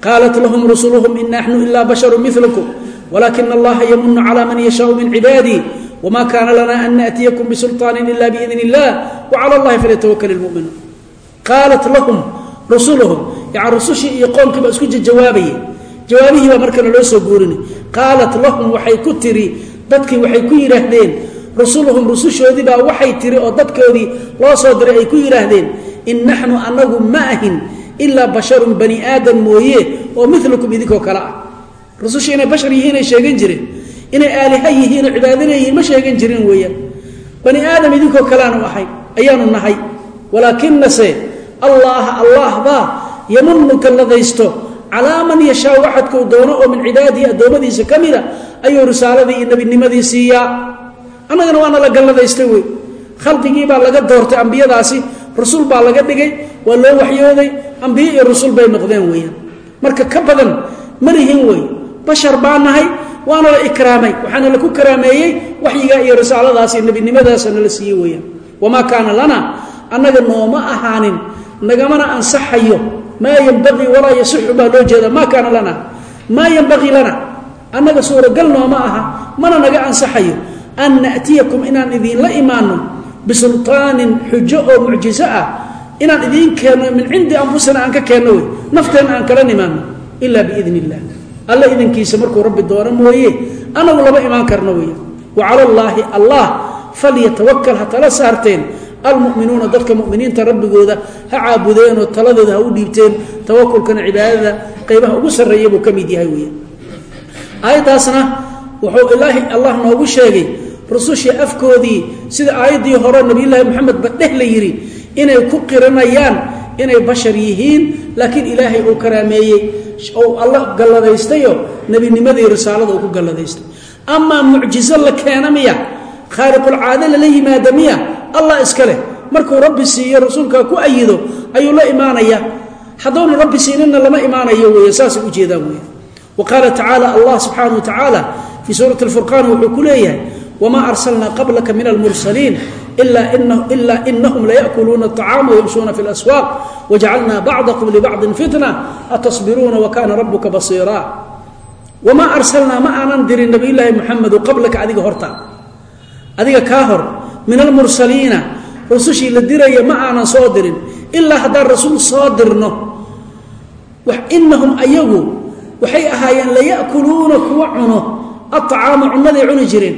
qaalat lahum rusuluhum in naxnu ila basharu milkum wlakin allaha ymunu clى man yashaau min cibaadih wma kana lana an naأtiyakum bisulطaani ila biidn اllah wclى اllahi falyatawakl اlmuminuun qaalat lahum rusuluhum yan rusushii iyo qoomkiiba isku jawaabaye jawaabihii baa markana loo soo guurinay qaalat lahum waxay ku tiri dadkii waxay ku yidhaahdeen rusuluhum rusushoodii baa waxay tiri oo dadkoodii loo soo diray ay ku yidhaahdeen in naxnu anagu ma ahin ilaa basharun bani aadam mooye oo milukum idinkoo kale ah rususha inay bashar yihiinay sheegan jireen. Inay aaliha yihiinoo cibaado leeyihiin ma sheegan jirin weeyaan bani aadam idinkoo kaleanu ahay ayaanu nahay. Walaakinase allaha allah baa yamunu galladaysto calaa man yashaau axadkuu doono oo min cibaadihi addoommadiisa ka mida ayuu risaaladii iyo nebinimadii siiyaa. Annagana waana la galladaystay wey khalqigii baa laga doortay ambiyadaasi rusul baa laga dhigay waa loo waxyooday ambiye iyo rusul bay noqdeen weeyaan marka ka badan ma lihin wey bashar baa nahay waana la ikraamay waxaana laku karaameeyey waxyigaa iyo risaaladaas iyo nebinimadaasa nala siiyey weeyaan. Wamaa kaana lana annaga nooma ahaanin nagamana ansaxayo maa ymbaii walaa yasixu baa loo jeeda maa kaana lana maa ymbaii lana annaga suuragal nooma aha mana naga ansaxayo an na'tiyakum inaan idiinla imaano bisulطaanin xujo oo mucjizo ah inaan idiin keenno min cindi anfusina aan ka keenno wey nafteenna aan kala nimaano ila biidn illah alla idankiisa markuu rabbi doono mooye anagu lama imaan karno wey wa cala allaahi allah falyatawakal ha tala saarteen. Almuminuuna dadka muminiinta rabbigooda ha caabudeenoo taladooda ha u dhiibteen. Tawakulkana cibaadada qaybaha ugu sarreeya buu ka mid yahay wey aayaddaasna wuxuu ilaahi allah noogu sheegay rusushii afkoodii sida aayaddii hore nabiyulaahi moxamed badheh la yidhi inay ku qiranayaan inay bashar yihiin laakiin ilaahay uu karaameeyey. Ou alla galladaystayo nebinimadii risaalada uu ku galladaystay amaa mucjizo la keena miya khaariqulcaado lala yimaada miya allah iska leh. Markuu rabbi siiyo rasuulkaa ku ayido ayuu la imaanaya. Hadduuna rabbi siinina lama imaanayo wey saasay ujeedaan wey wa qaala tacaala allah subxaana wa tacaala fii suurati alfurqaan wuxuu ku leeyahay wamaa arsalnaa qablaka min almursaliin ilaa inahum layakuluuna acaama wayamshuuna fi laswaaq wajacalnaa bacdakum libacdin fitna atasbiruuna wakana rabuka basiira wamaa arsalnaa ma aanan dirin nabiyulaahi muxamedu qablaka adiga horta adiga kaa hor min almursaliina rusushii la diraya ma aanan soo dirin ilaa haddaan rasuul soo dirno inahum ayagu waxay ahaayeen layakuluuna kuwa cuno acaama cunaday cuni jireen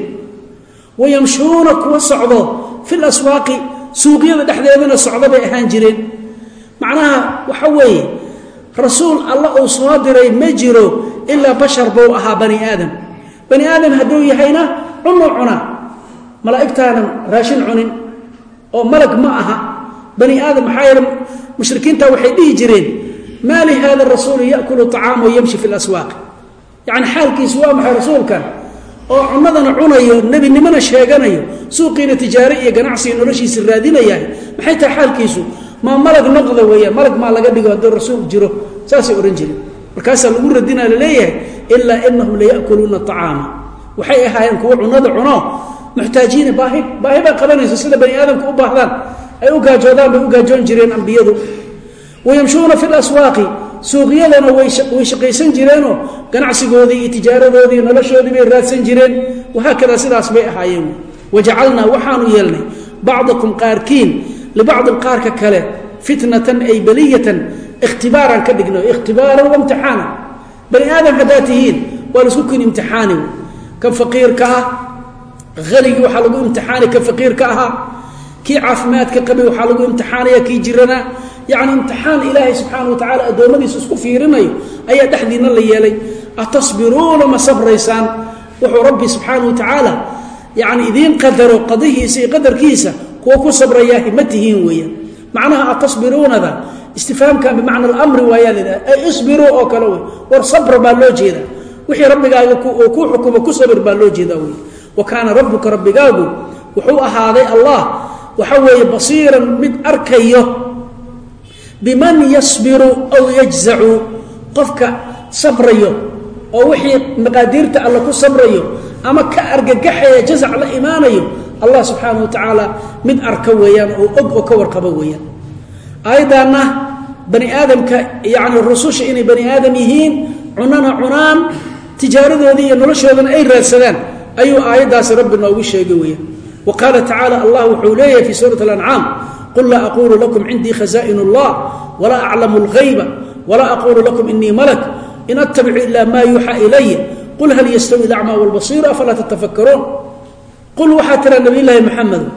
wayamshuuna kuwa socdo fi laswaaqi suuqyada dhexdeedana socdo bay ahaan jireen. Macnaha waxa weeye rasuul alla uu soo diray ma jiro ilaa bashar buu ahaa bani aadam. Bani aadam hadduu yahayna cunuu cuna malaa'igtaanan raashin cunin oo malag ma aha. Bani aadam maxaa yeele mushrikiinta waxay dhihi jireen maa li hada yakulu acaama wayamshi fi laswaaq yacni xaalkiisu waa maxay rasuulkan oo cunadana cunayo nebinimona sheeganayo suuqiina tijaare iyo ganacsiga noloshiisa raadinayahay maxay tahay xaalkiisu? Maa malag noqda weeyaan malag maa laga dhigo hadduu rasuul jiro? Saasay odhan jireen markaasaa lagu radinaa la leeyahay ilaa inahum layakuluuna acaama waxay ahaayeen kuwa cunada cuno. Muxtaajiina baahi baahi baa qabanayso sida bani aadamka u baahdaan. Ay u gaajoodaan bay u gaajoon jireen ambiyadu. Wayamshuuna fi laswaaqi suuqyadana way shaqaysan jireenoo ganacsigoodii iyo tijaaradoodii noloshoodii bay raadsan jireen. Wahaakada sidaas bay ahaayeen. Wajacalnaa waxaanu yeelnay bacdakum qaarkiin libacdin qaarka kale fitnatan ay baliyatan ikhtibaaran ka dhigno ikhtibaaran waimtixaana bani aadam haddaad tihiin waa la isku kin imtixaani kan faqiirka ah haligii waxaa lagu imtixaani ka faqiirka ahaa kii caafimaadka qabay waxaa lagu imtixaanaya kii jirana yacni imtixaan ilaahay subxaana wa tacala addoommadiisa isku fiirinayo ayaa dhexdiina la yeelay. Atasbiruuna ma sabraysaan? Wuxuu rabbi subxaana wa tacaala yacni idiin qadaro qadihiisa iyo qadarkiisa kuwa ku sabrayaahi ma weeyaan. Macnaha atasbiruunada istifhaamkan bimacna alamri waayaa laidhaha ay isbiruu oo kale wey. War sabr baa loo jeedaa. Wixii rabbigaaga oo kuu xukumo ku sabir baa loo jeedaa wey. Wa kaana rabbuka rabbigaagu wuxuu ahaaday allah waxa weeye basiiran mid arkayo biman yasbiru aw yajzacu. Qofka sabrayo oo wixii maqaadiirta alla ku sabrayo ama ka argagaxaya jazac la imaanayo allah subxaana wa tacaala mid arka weeyaan oo og oo ka warqabo weeyaan. Aayaddaanna bani aadamka yacni rususha inay bani aadam yihiin cunana cunaan tijaaradoodii iyo noloshoodana ay raadsadaan ayuu aayaddaasi rabbi noogu sheegay weeyaan. Wa qaala tacaala allah wuxuu leeyahay fii suurati alancaam qul laa aquulu lakum cindii khaza'in اllah walaa aclamu اlghayba walaa aquulu lakum inii malak in attabicu ila ma yuuxa ilaya qul hal yastawi alacmaa walbasiiru afalaa tatafakaruun qul waxaa tiraa nabiy llaahi maxamedo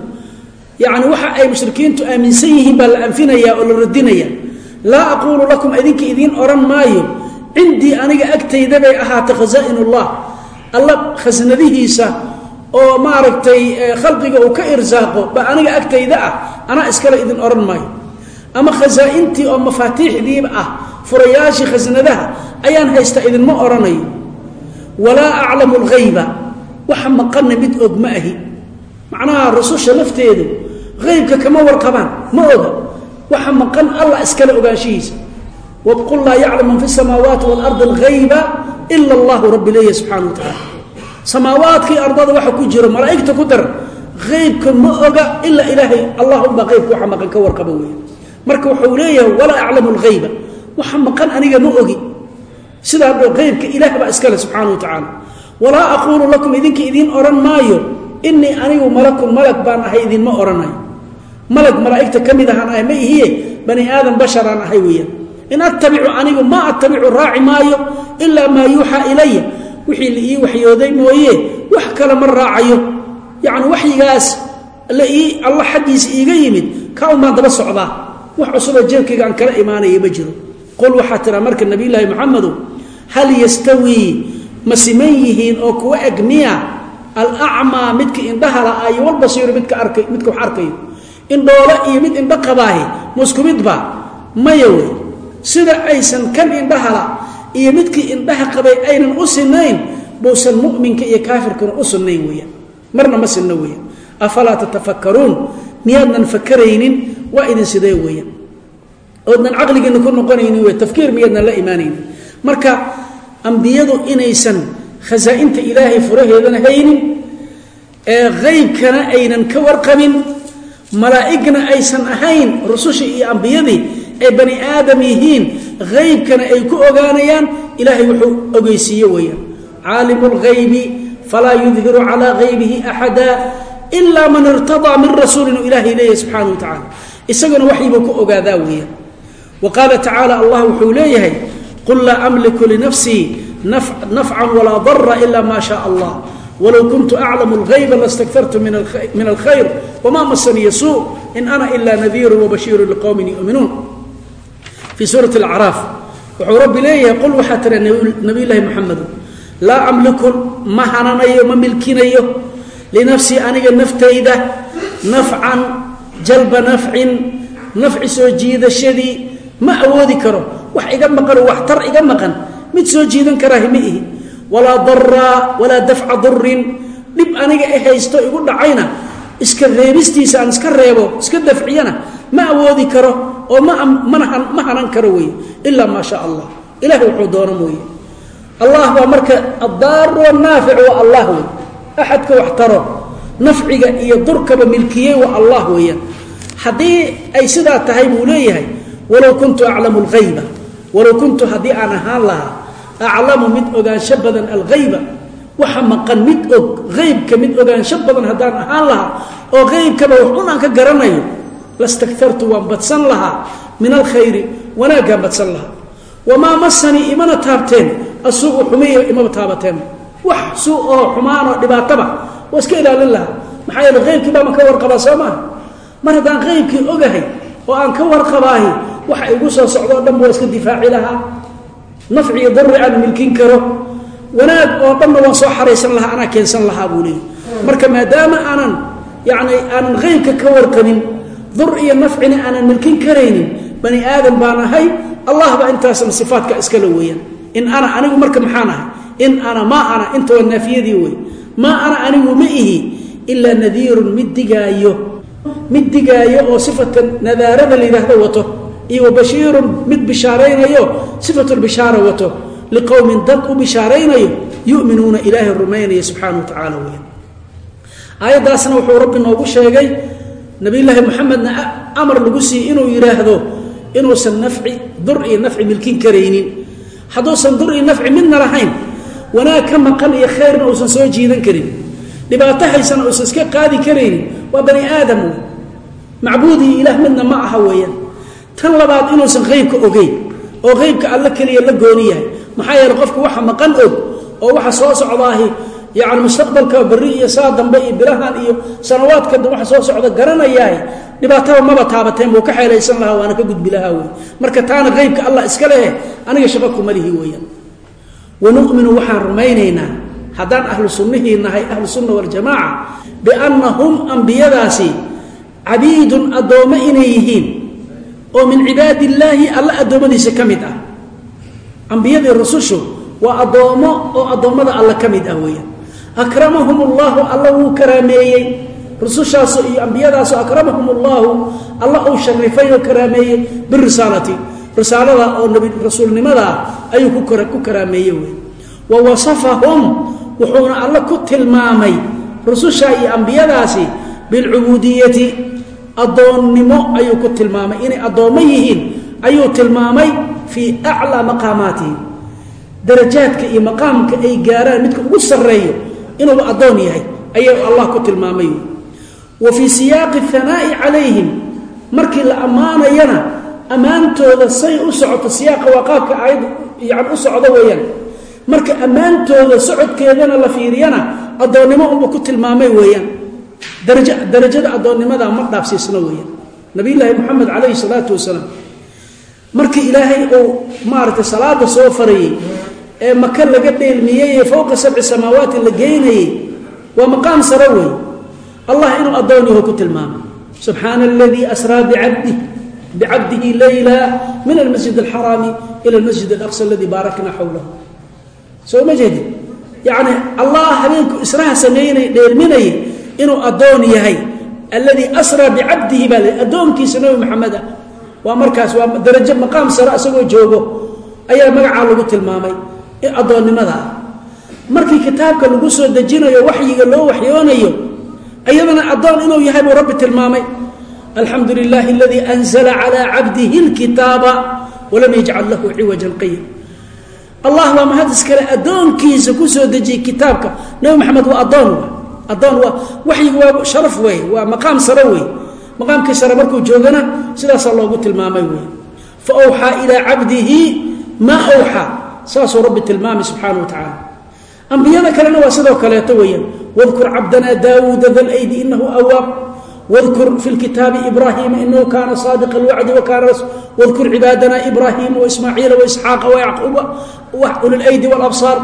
yacni waxa ay mushrikiintu aaminsan yihiin baa la anfinayaa oo la radinaya laa aquulu lakum idinka idiin odhan maayo cindii aniga agtayda bay ahaatay khaza'in ullah alla khasnadihiisa oo maaragtay khalqiga uu ka irsaaqo ba aniga agtayda ah anaa iskale idin odhan maayo. Ama khasaa'intii oo mafaatiixdiiba ah furayaashii khasnadaha ayaan haysta idinma odhanayo walaa aclamu alghayba waxa maqanna mid og ma ahi. Macnaha rususha lafteedu haybka kama warqabaan ma oga. Waxa maqan allah iskale ogaanshihiisa. Waqul laa yaclam man fi samaawaati waalardi alghayba ila allahu rabbi leeyahy subxana wa tacaala samaawaadkii ardada waxa ku jiro malaa'igta ku dar haybka ma oga ilaa ilaahay allah unbaa haybka waxa maqan ka warqaba weeye. Marka wuxuu leeyahay walaa aclamu alghayba. Waxa maqan aniga ma ogi. Sidaa dho haybka ilaah baa iskale subxaana wa tacaala walaa aquulu lakum idinka idiin odhan maayo inii anigu malakun malag baan ahay idinma odhanayo malag malaa'igta ka mid ahaan ahay ma ihiye bani aadam basharaan ahay weeyaan. In attabicu anigu ma attabicu raaci maayo ilaa maa yuuxaa ilaya wixii la ii waxyooday mooye wax kale ma raacayo. Yacni waxyigaas la ii alla xaggiisa iiga yimid ka un baan daba socdaa. Wax cusuboo jeebkayga aan kala imaanaya ma jiro. Qul waxaa tiraa marka nabiyulaahi maxamedow hal yastawii ma siman yihiin oo kuwa eg miya? Alacmaa midka indhahala ah iyo walbasiiru midka arkay midka wax arkayo. Indhoole iyo mid indho qabaahi musku midba maya wey sida aysan kan indhahala iyo midkii indhaha qabay aynan u sinayn buusan mu'minka iyo kaafirkuna u sunnayn weeyaan marna ma sinno weeyaan afalaa tatafakkaruun? Miyaadnan fakaraynin waa idin sidee weeyaan oodnan caqligiinna ku noqonaynin wey tafkiir miyaadnan la imaanaynin. Marka ambiyadu inaysan khasaa'inta ilaahay furaheedana haynin ee haybkana aynan ka warqabin malaa'igna aysan ahayn rusushii iyo ambiyadii ay bani aadam yihiin haybkana ay ku ogaanayaan ilaahay wuxuu ogeysiiye weeyaan. Caalimu lghaybi falaa yudhiru calaa haybihi axada ilaa man irtadaa min rasuulin uu ilaahay leeyahy subxaana wa tacaala. Isaguna waxyibuu ku ogaadaa weeyaan. Wa qaala tacaala allah wuxuu leeyahay qul laa amliku linafsii nafcan walaa dara ila ma shaa allah. Walow kuntu aclamu اlغayba lastakartu min alkhayr wma masaniya suu in ana ila nadiiru wabashiiru liqowmin yuminuun fii suurati اlacraaf wuxuu rabbi leeyahay qul waxaa tira nabiy llaahi muxamedu laa amliku ma hananayo ma milkinayo linafsii aniga naftayda nafcan jalba nafcin nafci soo jiidashadii ma awoodi karo. Wax iga maqano wax tar iga maqan mid soo jiidan karaahi ma ihi. Walaa daraa walaa dafca durin dhib aniga e haysto igu dhacayna. Iska reebistiisa aan iska reebo iska dafciyana ma awoodi karo oo ma hanan karo wey ilaa maa shaa allah. Ilahi wuxuu doono mooye. Allah baa marka addaaru wanaafic waa allah wey axadka wax taro nafciga iyo durkaba milkiyey waa allah weeyaan haddii ay sidaa tahay buu leeyahay walow kuntu aclamu lhayba walow kuntu haddii aan ahaan lahaa aclamu mid ogaansho badan alhayba waxa maqan mid og haybka mid ogaansho badan haddaan ahaan lahaa oo haybkaba wax un aan ka garanayo lastakartu waan badsan lahaa min alkhayri wanaaggaan badsan lahaa. Wamaa masanii imana taabteen asuu xumiya imaba taabateen. Wax suu oo xumaanoo dhibaataba waa iska ilaalin lahaa. Maxaa yeele haybkii baama ka warqabaa soo maaha mar haddaan haybkii ogahay oo aan ka warqabaahi waxa igu soo socdo o dhan waa iska difaaci lahaa. Nafci iyo darri aan milkin karo. Wanaag oo dhanna waan soo xaraysan lahaa anaa keensan lahaa buu leeyay marka maadaama aanan yani aanan haybka ka warqabin dur iyo nafcina aanan milkin karaynin bani aadam baan ahay allah baa intaasna sifaadka iskala weeyaan. In ana anigu marka maxaan ahay in ana maa ana inta waa naafiyadii wey maa ana anigu ma ihi ilaa nadiirun mid digaayo mid digaayo oo sifata nadaarada la yidhaahdo wato iyo wabashiirun mid bishaaraynayo sifatulbishaara wato. Liqowmin dad u bishaaraynayo yuminuuna ilaahay rumaynaya subxaana wa tacaala weya aayaddaasna wuxuu rabbi noogu sheegay nabiyulaahi moxamedna amar lagu siiyey inuu yidhaahdo inuusan nafci dur iyo nafci milkin karaynin. Hadduusan dur iyo nafci midna lahayn wanaag ka maqan iyo khayrna uusan soo jiidan karin. Dhibaato haysana uusan iska qaadi karaynin waa bani aadam. Wey macbuudii ilaah midna ma aha weeyaan. Tan labaad inuusan haybka ogeyn oo haybka alla keliya la gooni yahay. Maxaa yeele qofku waxa maqan og oo waxa soo socdaahi yani mustaqbalka beri iyo saa dambe iyo bilahan iyo sanawaadka waxa soo socda garanayaah dhibaataba maba taabateen buu ka xeelaysan lahaa waana ka gudbi lahaa wey marka taana haybka allah iska leh aniga shaqo kuma lihi weeyaan. Wanuminu waxaan rumaynaynaa haddaan ahlu nahay ahlu sunna waljamaaca bianna hum ambiyadaasi cabiidun addoommo inay yihiin oo min cibaadi illaahi alla addoommadiisa ka mid ah. Ambiyadii rusushu waa addoommo oo addoommada alla ka mid ah weeyaan akramahum ullahu alla wuu karaameeyey. Rusushaasu iyo ambiyadaasu akramahum ullahu alla uu sharifay oo karaameeyey. Birisaalati risaalada oo rasuulnimadaa ayuu ku karaameeye wey. Wa wasafahum wuxuuna alla ku tilmaamay rususha iyo ambiyadaasi bilcubuudiyati. Addoonnimo ayuu ku tilmaamay. Inay addoommo yihiin ayuu tilmaamay fii aclaa maqaamaatihim darajaadka iyo maqaamka ay gaaraan midka ugu sarreeyo inuu addoon yahay ayuu allah ku tilmaamay. Wa fii siyaaqi hanaa'i calayhim markii la ammaanayana ammaantooda say u socoto siyaaqa waa qaabka aayad yani u socdo weeyaan. Marka ammaantooda socodkeedana la fiiriyana addoonnimo unba ku tilmaamay weeyaan. Daraja darajada addoonnimada ma dhaafsiisno weeyaan. Nabiyullaahi moxamed calayhi salaatu wasalaam markii ilaahay uu maaragtay salaada soo farayey ee maka laga dheelmiyey ee fowqa sabci samaawaati la geynayey waa maqaam sare wey allah inuu addoon ku tilmaamay. Subxaana aladii asraa bicabdih bcabdihi layla min almasjid alxaraami ila almasjid alaqsa aladii baarakna xowlahu soo ma jeedin? Yacni allah habeenku israha sameynay dheelminayay inuu addoon yahay. Alladii asraa bicabdihi baa l addoonkiisa nabi maxameda waa markaas waa darajo maqaam sare isagoo joogo ayaa magacaa lagu tilmaamay addoonnimada. Ah markii kitaabka lagu soo dejinayo waxyiga loo waxyoonayo iyadana addoon inuu yahay buu rabbi tilmaamay. Alxamdu lilahi aladii anzla calى cabdihi اlkitaaba walam yajcal lahu ciwajan qayim allah baa mahad iskale addoonkiisa ku soo dejiyey kitaabka. Nabi maxamed waa adoon adoon waa waxyigu waa sharaf wey waa maqaam sare wey maqaamkii sare markuu joogana sidaasaa loogu tilmaamay wey fa awxaa ilaa cabdihi maa awxaa saasuu rabbi tilmaamay subxaana wa tacaala. Ambiyada kalena waa sidoo kaleeto weeyaan. Wadkur cabdana daawuuda da lydi inahu awaab. Wdkur fi kitaabi ibrahima inahu kaana saadiq اlwacdi wakaana wadkur cibaadana ibrahima waismaaciila waisxaaqa wayacquuba ulilydi wاlabsaar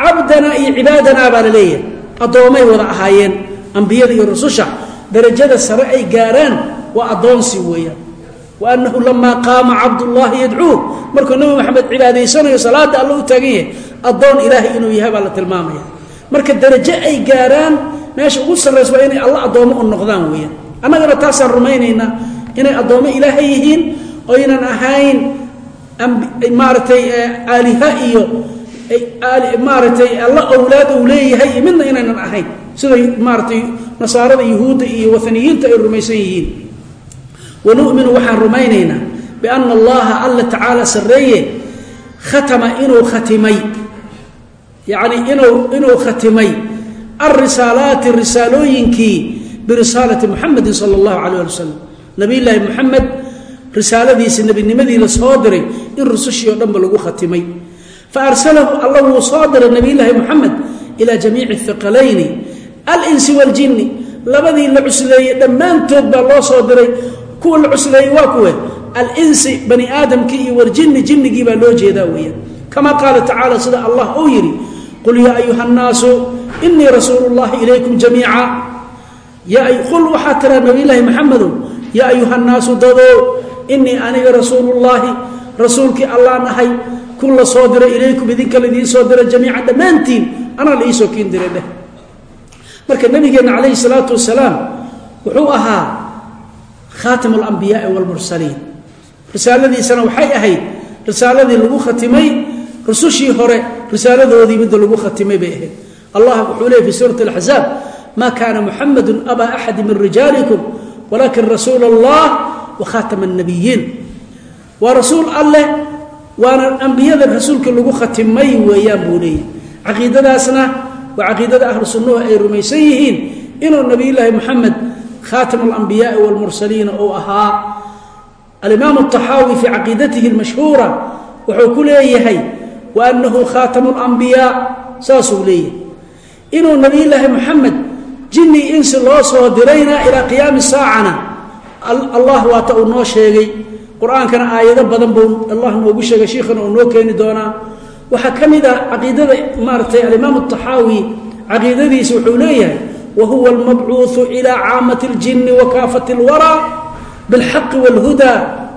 cabdana iyo cibaadana baa la leeyahay. Addoomay wada ahaayeen. Ambiyada iyo rususha darajada sare ay gaaraan waa addoonsi weeyaan waanahu lamaa qaama cabdullahi yadcuu markuu nabi maxamed cibaadaysanayo salaada alla u taagan yahay addoon ilaahay inuu yahay baa la tilmaamaya marka darajo ay gaaraan meesha ugu sarraysa waa inay alla addoommo u noqdaan weeyaan annagana taasaan rumaynaynaa inay addoommo ilaahay yihiin oynan ahayn maaragtay aaliha iyo maaragtay alla awlaad uu leeyahay iyo midna inaynan ahayn siday maaratay nasaarada yuhuudda iyo waaniyiinta ay rumaysan yihiin wanuminu waxaan rumaynaynaa biana allaha alla tacaala sarreeye khatama inuu khatimay. Yani inuu khatimay alrisaalaati risaalooyinkii birisaalati muxamedin sala allahu calayh ali wasalam nabiy llaahi muxamed risaaladiisi nebinimadii la soo diray in rusushii oo dhanba lagu khatimay. Fa arsalahu alla wuu soo diray nabiy llaahi muxamed ilaa jamiici hiqalayni alinsi waaljinni labadii la cusleeyey dhammaantood baa loo soo diray kuwa la cusleeyey waa kuwe alinsi bani aadamkii iyo waljinni jinnigii baa loo jeedaa weeyaan. Kama qaala tacaala sida allah uu yidhi qul yaa ayuha nnaasu inii rasuulu llahi ilaykum jamiica. Qul waxaa tiraa nabiyllaahi maxamedow yaa ayuha nnaasu dadow inii aniga rasuulullaahi rasuulkii allaan ahay kun la soo diray ilaykum idinka laidiin soo diray jamiican dhammaantiin anaa la iisoo kiin diray dheh. Marka nabigeenna calayhi salaatu wasalaam wuxuu ahaa khaatim alambiyaai waalmursaliin risaaladiisana waxay ahayd risaaladii lagu khatimay rusushii hore risaaladoodii midda lagu khatimay bay ahayd. Allah wuxuu leey fi suurati alaxzaab ma kaana muxamadu abaa axadi min rijaalikum walakin rasuula allah wa khaatama annabiyiin waa rasuul alleh waana ambiyada rasuulkii lagu khatimay weeyaan buu leeyahy caqiidadaasna waa caqiidada ahlu ay rumaysan yihiin inuu nabiyulaahi moxamed khaatim alambiyaai waalmursaliina uu ahaa alimaam aلطaxaawi fii caqiidatihi اlmashhuura wuxuu ku leeyahay wa anahu khaatamu اlambiyaa saasuu leeyahay inuu nabiyulaahi moxamed jinni insi loo soo dirayna ilaa qiyaami saacana allah waata uu noo sheegay qur-aankana aayado badan buu allah noogu sheegay shiikhana uu noo keeni doonaa waxaa ka mid a caqiidada maaratay alimaam aلطaxaawi caqiidadiisa wuxuu leeyahay wa huwa almabcuuثu ilى caamati اljini wa kaafati اlwara bilxaqi wاlhuda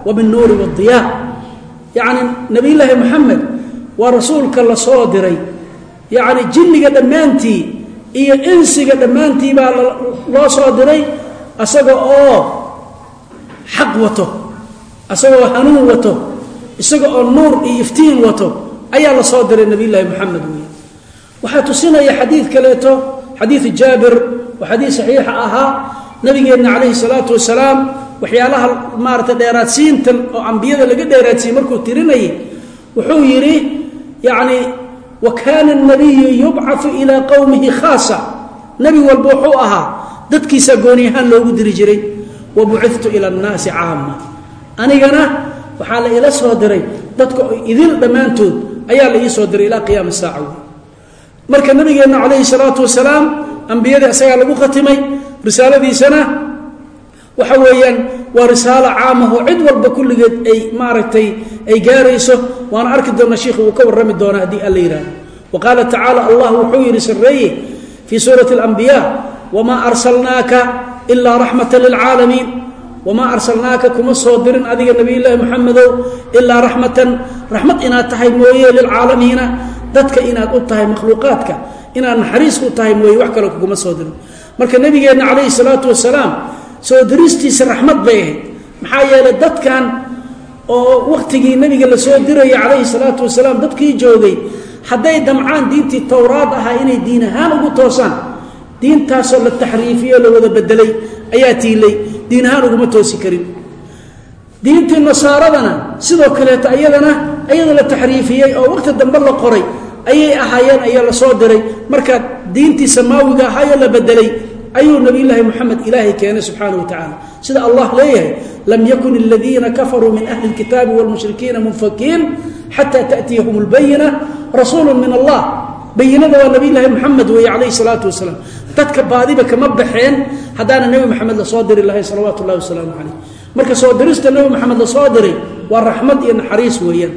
wa binnuuri wاdiya yacni nabiy llaahi moxamed waa rasuulka la soo diray yacni jinniga dhammaantii iyo insiga dhammaantii baa loo soo diray asaga oo xaq wato isagoo hanuun wato isaga oo nuur iyo iftiin wato ayaa la soo diray nabiy llaahi moxamed wey waxaa tusinaya xadiid kaleeto xadiid jaabir oo xadiid saxiixa ahaa nabigeenna calayhi salaatu wasalaam waxyaalaha maarata dheeraadsiinta oo ambiyada laga dheeraadsiiyey markuu tirinayay wuxuu yidhi yacni wa kaana anabiyu yubcau ilaa qowmihi khaasa. Nebi walba wuxuu ahaa dadkiisa gooni ahaan loogu diri jiray wa bucidtu ila annaasi caama anigana waxaa la ila soo diray dadka idil dhammaantood ayaa la ii soo diray ilaa qiyaami saaca marka nabigeenna calayhi salaatu wasalaam ambiyadii asagaa lagu khatimay risaaladiisana waxa weeyaan waa risaalo caamah oo cid walba kulligeed ay maaragtay ay gaarayso. Waana arki doona shiikhu uu ka warrami doona haddii alla yidhaahdo wa qaala tacaala allah wuxuu yidhi sarreeye fii suurati alambiya wamaa arsalnaaka ilaa raxmata lilcaalamiin wamaa arsalnaaka kuma soo dirin adiga nabiyullaahi moxamedow ilaa raxmatan raxmad inaad tahay mooye lilcaalamiina dadka inaad u tahay makhluuqaadka inaad naxariis u tahay mooye wax kale kuguma soo dirin marka nabigeenna calayhi salaatu wasalaam soo diristiisa raxmad bay ahayd. Maxaa yeelay dadkan oo wakhtigii nebiga la soo diraya calayhi salaatu wasalaam dadkii joogay hadday damcaan diintii towraad ahaa inay diin ahaan ugu toosaan diintaasoo la taxriifiyo la wada bedelay ayaa tiilay diin ahaan uguma toosi karin. Diintii nasaaradana sidoo kaleeto ayadana ayada la taxriifiyey oo waqti dambe la qoray ayay ahaayeen ayaa la soo diray marka diintii samaawiga ahaayoo la bedelay ayuu nabiyulaahi moxamed ilaahay keenay subxaana wa tacaala sida allah leeyahay lam yakun aladiina kafaruu min ahli اlkitaabi wاlmushrikiina munfakiin xata taأtiyahum اlbayina rasuulu min allah bayinada waa nabiyulaahi moxamed weeye calayhi salaatu wasalaam dadka baadiba kama baxeen haddaana nebi moxamed lasoo diri lahay salawaatu ullahi wasalaamu calayh marka soo dirista nebi moxamed lasoo diray waa raxmad iyo naxariis weeyaan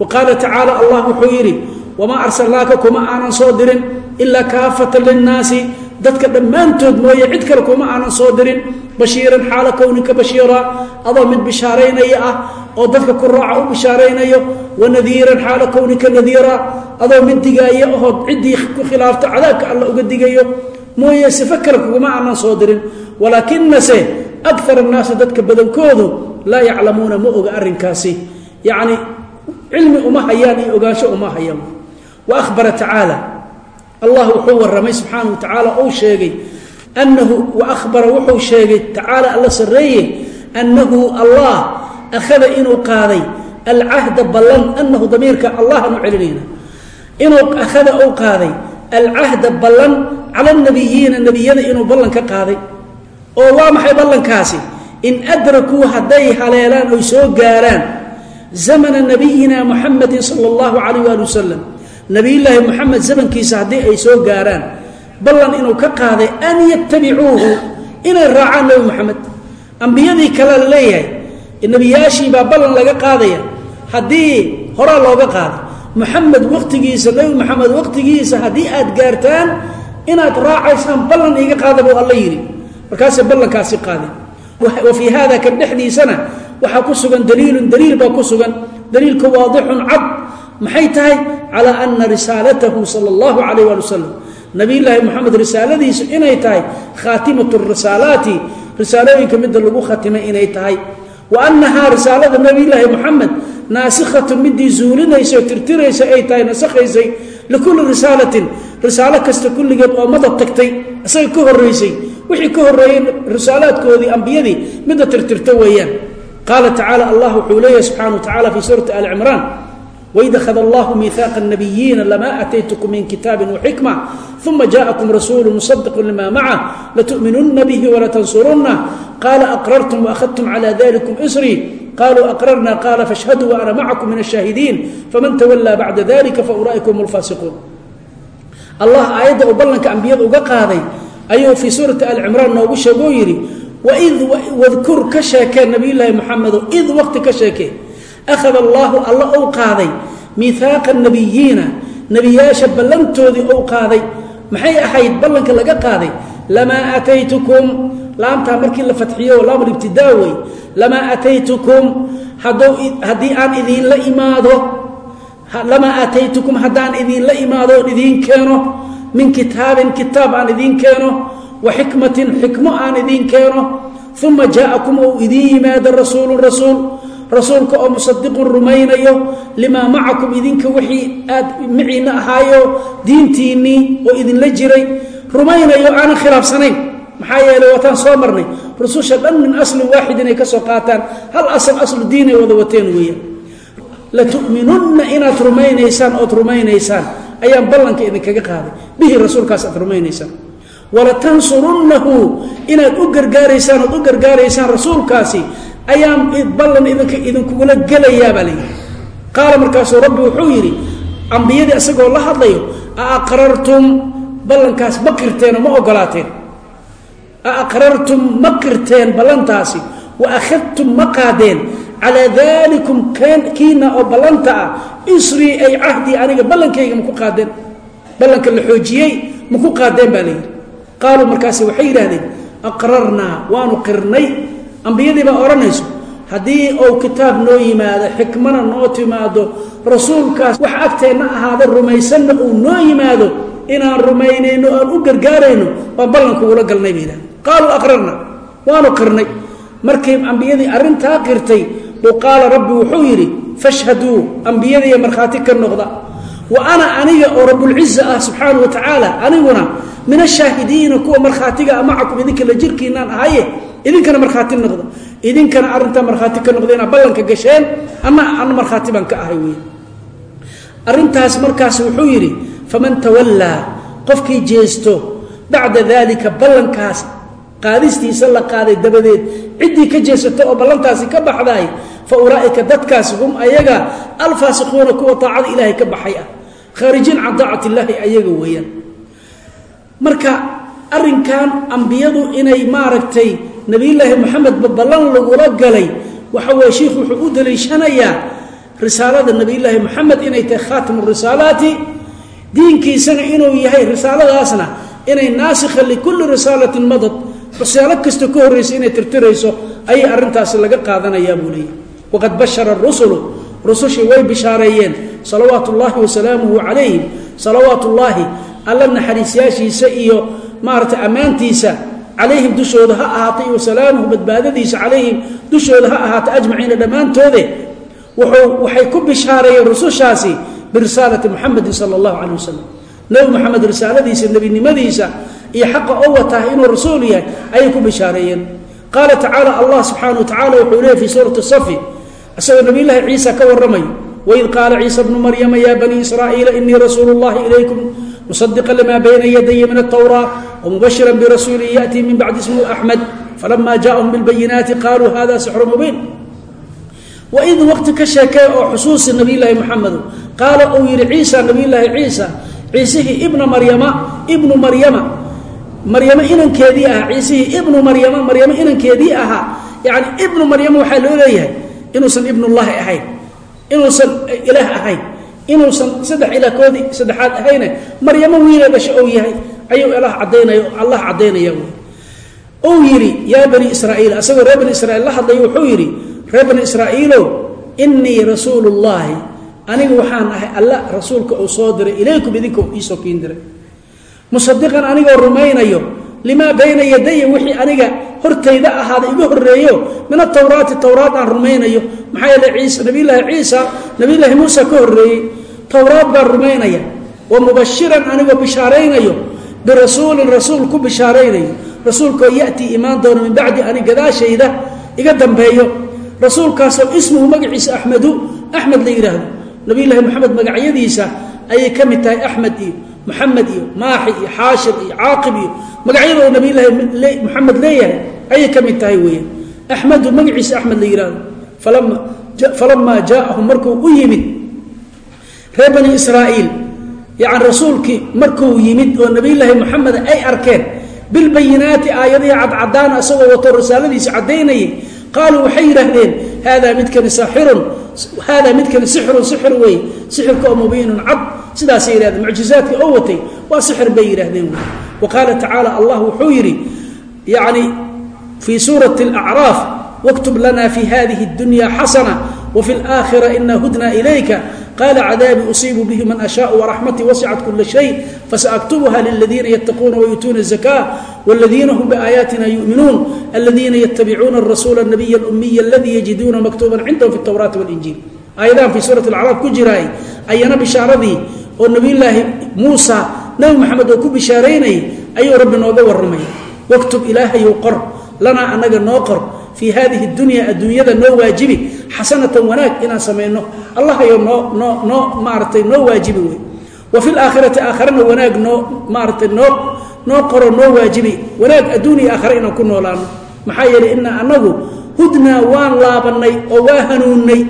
wa qaala tacaala allah wuxuu yidhi wamaa arsalnaaka kuma aanan soo dirin ilaa kaafatan linnaasi dadka dhammaantood mooye cid kale kuma aanan soo dirin bashiiran xaala kowninka bashiira adoo mid bishaaraynaya ah oo dadka ku raaca u bishaaraynayo wanadiiran xaala kowninka nadiira adoo mid digaaya ohood ciddii ku khilaafto cadaabka alla uga digayo mooye sifo kale kuguma aanan soo dirin walaakinase akar annaasi dadka badankoodu laa yaclamuuna ma oga arrinkaasi yacni cilmi uma hayaan iyo ogaansho uma hayaan wa ahbara tacaala allah wuxuu warramay subxaana wa tacaala uu sheegay annahu wa ahbara wuxuu sheegay tacaala alla sarreeye annahu allah akhada inuu qaaday alcahda ballan annahu damiirka allahan u celinayna inuu akhada uu qaaday alcahda ballan cala nabiyiina nebiyada inuu ballan ka qaaday. Oo waa maxay ballankaasi? In adrakuu hadday haleelaan oy soo gaaraan zamana nabiyina muxamedin sala allahu calayh waali wasalam nabiyullaahi moxamed zamankiisa haddii ay soo gaaraan ballan inuu ka qaaday an yatabicuuhu inay raacaan nebi moxamed ambiyadii kale la leeyahay nebiyaashii baa ballan laga qaadaya. Haddii horaa looga qaaday moxamed waqtigiisa nebi moxamed waqtigiisa haddii aad gaartaan inaad raacaysaan ballan iiga qaada buu alla yidhi. Markaasay ballankaasi qaadeen. Wa fii haada kan dhexdiisana waxaa ku sugan daliilun daliil baa ku sugan. Daliilka waadixun cad maxay tahay? Calaa ana risaalatahu sala allahu calayh waali wasalam nabiyulaahi moxamed risaaladiisu inay tahay khaatimatu risaalaati risaalooyinka midda lagu khatimay inay tahay. Wa annahaa risaalada nabiyulaahi moxamed naasikhatun midii zuulinaysa oo tirtiraysa ay tahay nasakhaysay likulli risaalatin. Risaalo kasta kulligeed oo madab tagtay isaga ka horraysay wixii ka horreeyey risaalaadkoodii ambiyadii midda tirtirta weeyaan. Qaala tacaala allah wuxuu leeyahy subxana wa tacala fii suurati ali cimraan waid akhada allahu miihaaqa nabiyiina lamaa aataytukum min kitaabin waxikma uma jaءakum rasuulu musadiqu lima macah latu'minuna bihi walatansurunna qaala aqrartum waakhadtum cala dalikum isrii qaluu aqrarna qaala fashhaduu waana macakum min ashaahidiin faman tawallaa bacda dalika faulaa'ika hum lfaasiquun allah aayadda uu ballanka ambiyada uga qaaday ayuu fii suurati ali cimraan noogu sheegoo yidhi wadkur ka sheekee nabiyulaahi moxamedo id waqti ka sheekee akhada allaahu alla ou qaaday miihaaqa nabiyiina nebiyaasha ballantoodii ou qaaday maxay ahayd ballanka laga qaaday lamaa aataytukum laamtaa markii la fadxiyo laamulibtidaa wey lamaa aataytukum haddii aan idiinla imaado lamaa aataytukum haddaan idiinla imaado oon idiin keeno min kitaabin kitaab aan idiin keeno wa xikmatin xikmo aan idiin keeno uma jaa'akum ou idiin yimaado rasuulun rasuul rasuulka oo musadiqun rumaynayo limaa macakum idinka wixii aad maciinna ahaayo diintiinnii oo idinla jiray rumaynayo aanan khilaafsanayn. Maxaa yeeley waataan soo marnay. Rususha dhan min aslin waaxid inay ka soo qaataan. Hal asal aslu diinay wada wateen weeyaan latu'minunna inaad rumaynaysaan ood rumaynaysaan. Ayaan ballanka idinkaga qaaday. Bihi rasuulkaas aad rumaynaysaan. Walatansurunnahu inaad u gargaaraysaan ood u gargaaraysaan rasuulkaasi ayaan ballan idinka idinkugula gelayaa baa layidhi qaala markaasuu rabbi wuxuu yidhi ambiyadii isagoo la hadlayo a aqrartum ballankaas ma qirteenoo ma ogolaateen. A aqrartum ma qirteen ballantaasi wa akhadtum ma qaadeen. Calaa daalikum kiina oo ballanta ah isrii ay cahdii aniga ballankayga maku qaadeen. Ballanka la xoojiyey maku qaadeen baa layidhi qaaluu markaasi waxay yidhahdeen aqrarnaa waanu qirnay ambiyadii baa odhanayso haddii uu kitaab noo yimaado xikmana noo timaado rasuulkaas wax agteenna ahaado rumaysanna uu noo yimaado inaan rumaynayno aan u gargaarayno baan ballankugula galnay bay yidhahdeen qaaluu aqrarna waanu qirnay markay ambiyadii arrintaa qirtay buu qaala rabbi wuxuu yidhi fashhaduu ambiyadiiya markhaati ka noqda. Wa ana aniga oo rabbulciza ah subxaana wa tacaala aniguna min ashaahidiina kuwa markhaatiga macakum idinka la jirkiinaan ahaye idinkana markhaati noqda idinkana arrintaa markhaati ka noqda ballanka gasheen ama ana markhaati baan ka ahay wey arrintaas markaas wuxuu yidhi faman tawallaa qofkii jeesto bacda daalika ballankaas qaadistiisa la qaaday dabadeed ciddii ka jeesato oo ballantaasi ka baxdaay fa ulaa'ika dadkaasi hum ayaga alfaasiquuna kuwa taacada ilaahay ka baxay ah. Khaarijiin can taacati illaahi ayaga weeyaan. Marka arrinkan ambiyadu inay maaragtay nebiyulaahi moxamedba ballan lagula galay. Waxa weye shiikhu wuxuu u daliishanayaa risaalada nebiyulaahi moxamed inay tahay khaatimu risaalaati diinkiisana inuu yahay risaaladaasna inay naasikha likulli risaalatin madad. Risaalo kasta ka horraysa inay tirtirayso ayay arrintaasi laga qaadanayaa buu leeyahy waqad bashara rusulu rusushii way bishaareeyeen salawaatu ullaahi wasalaamuhu calayhim. Salawaatu ullaahi alla naxariisyaashiisa iyo maaragtay ammaantiisa calayhim dushooda ha ahaatay wasalaamuhu badbaadadiisa calayhim dushooda ha ahaatay ajmaciina dhammaantoode wuxuu waxay ku bishaareeyeen rusushaasi birisaalati muxamedin sala allahu calay wasalam nebi moxamed risaaladiisa nebinimadiisa iyo xaqa oo wataa inuu rasuul yahay ayay ku bishaareeyeen qaala tacaala allah subxaana wa wuxuu leeyay fi suurati safi isagoo nabiyulaahi ciisa ka warramayo waid qaala ciisa bnu maryama ya banii israa'iila inii rasuulu llahi ilaykum musadiqa limaa bayna yadaya min altawraa wmubashira birasuulin yaأtii min bacdi ismhu axmed falama jaaءahum biاlbayinaati qaluu hada sixru mubiin waid waqti ka sheekee oo xusuusi nabiyulaahi moxamedo qaala uu yihi ciisa nabiyulaahi ciisa ciisihii ibna maryama ibnu maryama maryamo inankeedii ahaa ciisihii ibnu maryama maryamo inankeedii ahaa yani ibnu maryama waxaa loo leeyahay inuusan ibnullahi ahayn inuusan ilaah ahayn inuusan saddex ilaakoodii saddexaad ahayne maryamo wiila dhasho ou yahay ayuu ilaah caddaynaya allah caddaynaya wy uu yidhi yaa bani israa'iil asagoo reer bani israiil la hadlaya wuxuu yidhi reer bani israa'iilow innii rasuulu llaahi anigu waxaan ahay alla rasuulka uu soo diray ilaykum idinka iisoo kiin diray. Musadiqan anigoo rumaynayo limaa bayna yadaya wixii aniga hortayda ahaada iga horreeyo min atawraati towraad aan rumaynayo. Maxaa yeele ciisa nabiyulaahi ciisa nabiyulaahi muusa ka horreeyey towraad baan rumaynaya wa mubashiran anigoo bishaaraynayo birasuulin rasuul ku bishaaraynayo rasuulkoo yatii imaan doono min bacdi ani gadaashayda iga dambeeyo. Rasuulkaasoo ismuhu magaciisa axmedu axmed la yidhaahdo nabiyulaahi moxamed magacyadiisa ayay ka mid tahay axmed iyo muxamed iyo maaxi iyo xaashir iyo caaqib iyo magacyadoo nabiyulaahi moxamed leeyahay ayay ka mid tahay weeyaan axmedu magaciisa axmed la yidhaahdo falamaa jaaahum markuu u yimid reer bani israa'iil yani rasuulkii marku yimid oo nabilaahi muxamed ay arkeen bilbayinaati aayadihii cadcadaana isagoo wato risaaladiisi cadaynayay qaaluu waxay yidhaahdeen haadaa midkani sairun haadaa midkani sixirun sixir weeye sixirka oo mubiinun cad. Sidaasay yidhahdeen mucjizaadka oo watay waa sixir bay yidhahdeen wa qaala tacaala allah wuxuu yidhi yani fii suurati alacraaf waktub lana fi hadihi اdunya xasana wafi اlaakhira ina hudna ilayka qala cadaabii usiibu bihi man ashaau waraxmatii wasicat kula shay fasaaktubuha liladiina yattaquuna wayuutuuna الzaka wاladiina hum biaayaatina yuminuun aladiina yatabicuuna الrasuula الnabiy اlumiy aladii yajiduuna maktuuba cindahum fi اtowraati wاlinjiil aayadahan fii suurati alacraaf ku jiraay ayana bishaaradii oo nabiyulaahi muusa nebi moxamed oo ku bishaaraynayay ayuu rabbi nooga warramaya waktub ilaahayow qor lanaa anaga noo qor fii hadihi اdunya adduunyada noo waajibi xasanatan wanaag inaan samayno. Allahayo noo noo noo maaratay noo waajibi wey wa fi laakhirati aakharana wanaag noo maaratay noo noo qoro noo waajibi. Wanaag adduun iyo aakhare inaan ku noolaano. Maxaa yeelay inaa anagu hudnaa waan laabanay oo waa hanuunnay.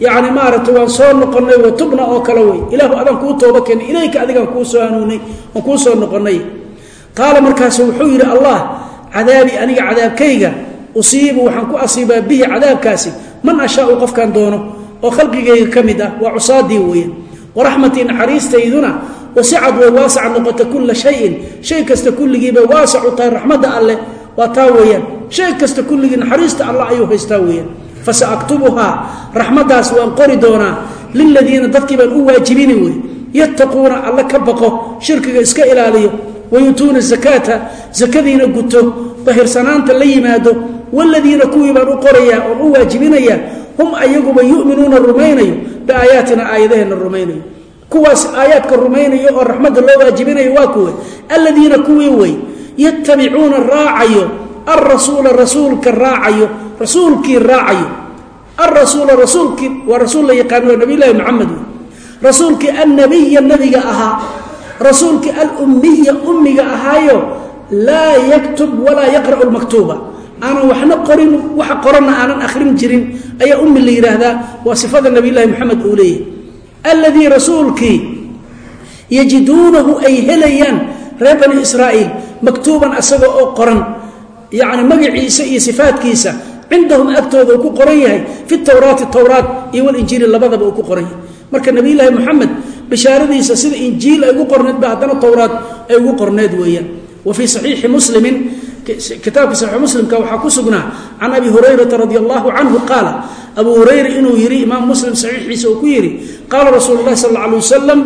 Yacni maaragtay waan soo noqonnay wa oo kale wey ilaahu adaan kuu tooba keenay ilayka adigaan kuu soo hanuunay oon kuu soo noqonnay. Qaala markaasu wuxuu yidhi allah cadaabi aniga cadaabkayga usiibu waxaan ku asiibaa bihi cadaabkaasi. Man ashaau qofkaan doono oo khalqigayga ka mid ah waa cusaadii weeye. Waraxmatii naxariistayduna wasicad way waasaca noqota kulla shayin. Shay kasta kulligiiba waasacu tahay raxmadda alleh waa taa weeyaan. Shay kasta kulligii naxariista allah ayuu haystaa weeyaan. Fasaaktubuhaa raxmaddaas waan qori doonaa liladiina dadkii baan u waajibini wey yattaquuna alle ka baqo shirkiga iska ilaaliyo. Wayuutuuna zakaata zakadiina guto dahirsanaanta la yimaado wladiina kuwii baan u qorayaa oon u waajibinayaa hum ayaguba yuminuuna rumaynayo biaayaatina aayadaheenna rumaynayo kuwaas aayaadka rumaynayo oo raxmadda loo waajibinayo waa kuwe aladiina kuwii wey yatabicuuna raacayo alrasuula rasuulka raacayo rasuulkii raacayo alrasuula rasuulkii waa rasuul la yaqaano waa nabiy llaahi moxamed wey rasuulkii annabiya nabiga ahaa rasuulkii alummiya ummiga ahaayo laa yaktub walaa yaqra'u lmaktuuba aanan waxna qorin waxa qoranna aanan akhrin jirin ayaa ummi la yidhaahdaa waa sifada nabiy llaahi moxamed uu leeyahy alladii rasuulkii yajiduunahu ay helayaan reer bani israa'iil maktuuban asaga oo qoran yacni magaciisa iyo sifaadkiisa cindahum agtooda uu ku qoran yahay fi towraati towraat iyo walinjiili labadaba uu ku qoran yahay. Marka nabiyulaahi moxamed bishaaradiisa sida injiil ay ugu qorneed ba haddana towraat ay ugu qorneed weeyaan. Wa fii saxiixi muslimin kitaabka saxiix muslimka waxaa ku sugnaa can abi hurayrata radi allahu canhu qaala abu hurayra inuu yidhi imaam muslim saxiixiisa uu ku yidhi qaala rasuulu lahi sal alla alay wasalam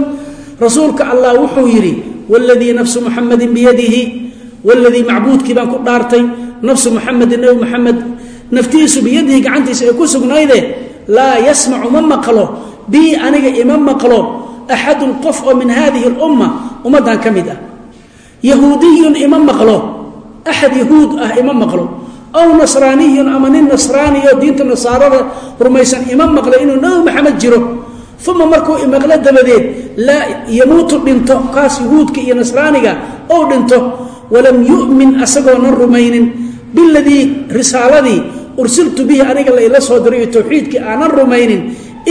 rasuulka allah wuxuu yidhi wladii nafsu muxamedin biyadihi waladii macbuudkii baan ku dhaartay nafsu muxamedin nebi muxamed naftiisu biyadihi gacantiisa ay ku sugnayde laa yasmacu ma maqlo bii aniga ima maqlo axadun qof oo min hadihi اlumma ummaddan ka mid ah. Yahuudiyun ima maqlo axad yahuud ah ima maqlo aw nasraaniyun ama nin nasraaniyo diinta nasaarada rumaysan ima maqlo inuu nebi maxamed jiro uma markuu imaqlo dabadeed laa yamuutu dhinto kaas yahuudka iyo nasraaniga ou dhinto walam yu'min asagoonan rumaynin biladii risaaladii ursiltu bihi aniga la ila soo diray iyo towxiidkii aanan rumaynin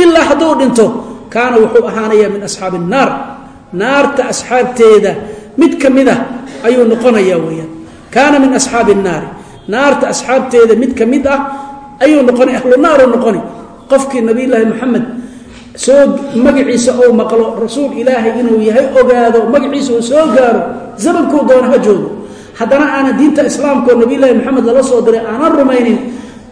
ilaa hadduu dhinto kaana wuxuu ahaanayaa min asxaabi الnaar naarta asxaabteeda mid ka mid ah ayuu noqonayaa weyaan kaana min asxaabi الnaari naarta asxaabteeda mid ka mid ah ayuu noqonay ahlu noqoni qofkii nabiy llaahi moxamed soo magaciisa ou maqlo rasuul ilaahay inuu yahay ogaado magaciisa uu soo gaaro zamankuu doona ha joogo. Haddana aanan diinta islaamka oo moxamed lala soo diray aanan rumaynin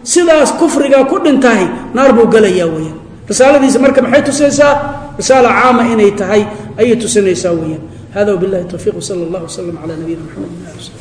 sidaas kufrigaa ku dhintahay naar buu gelayaa weyaan risaaladiisa marka maxay tusaysaa? Risaala caama inay tahay ayay tusinaysaa weyaan hada wbilahi towfiiq wsala allah wslam cala nabiyina mxamed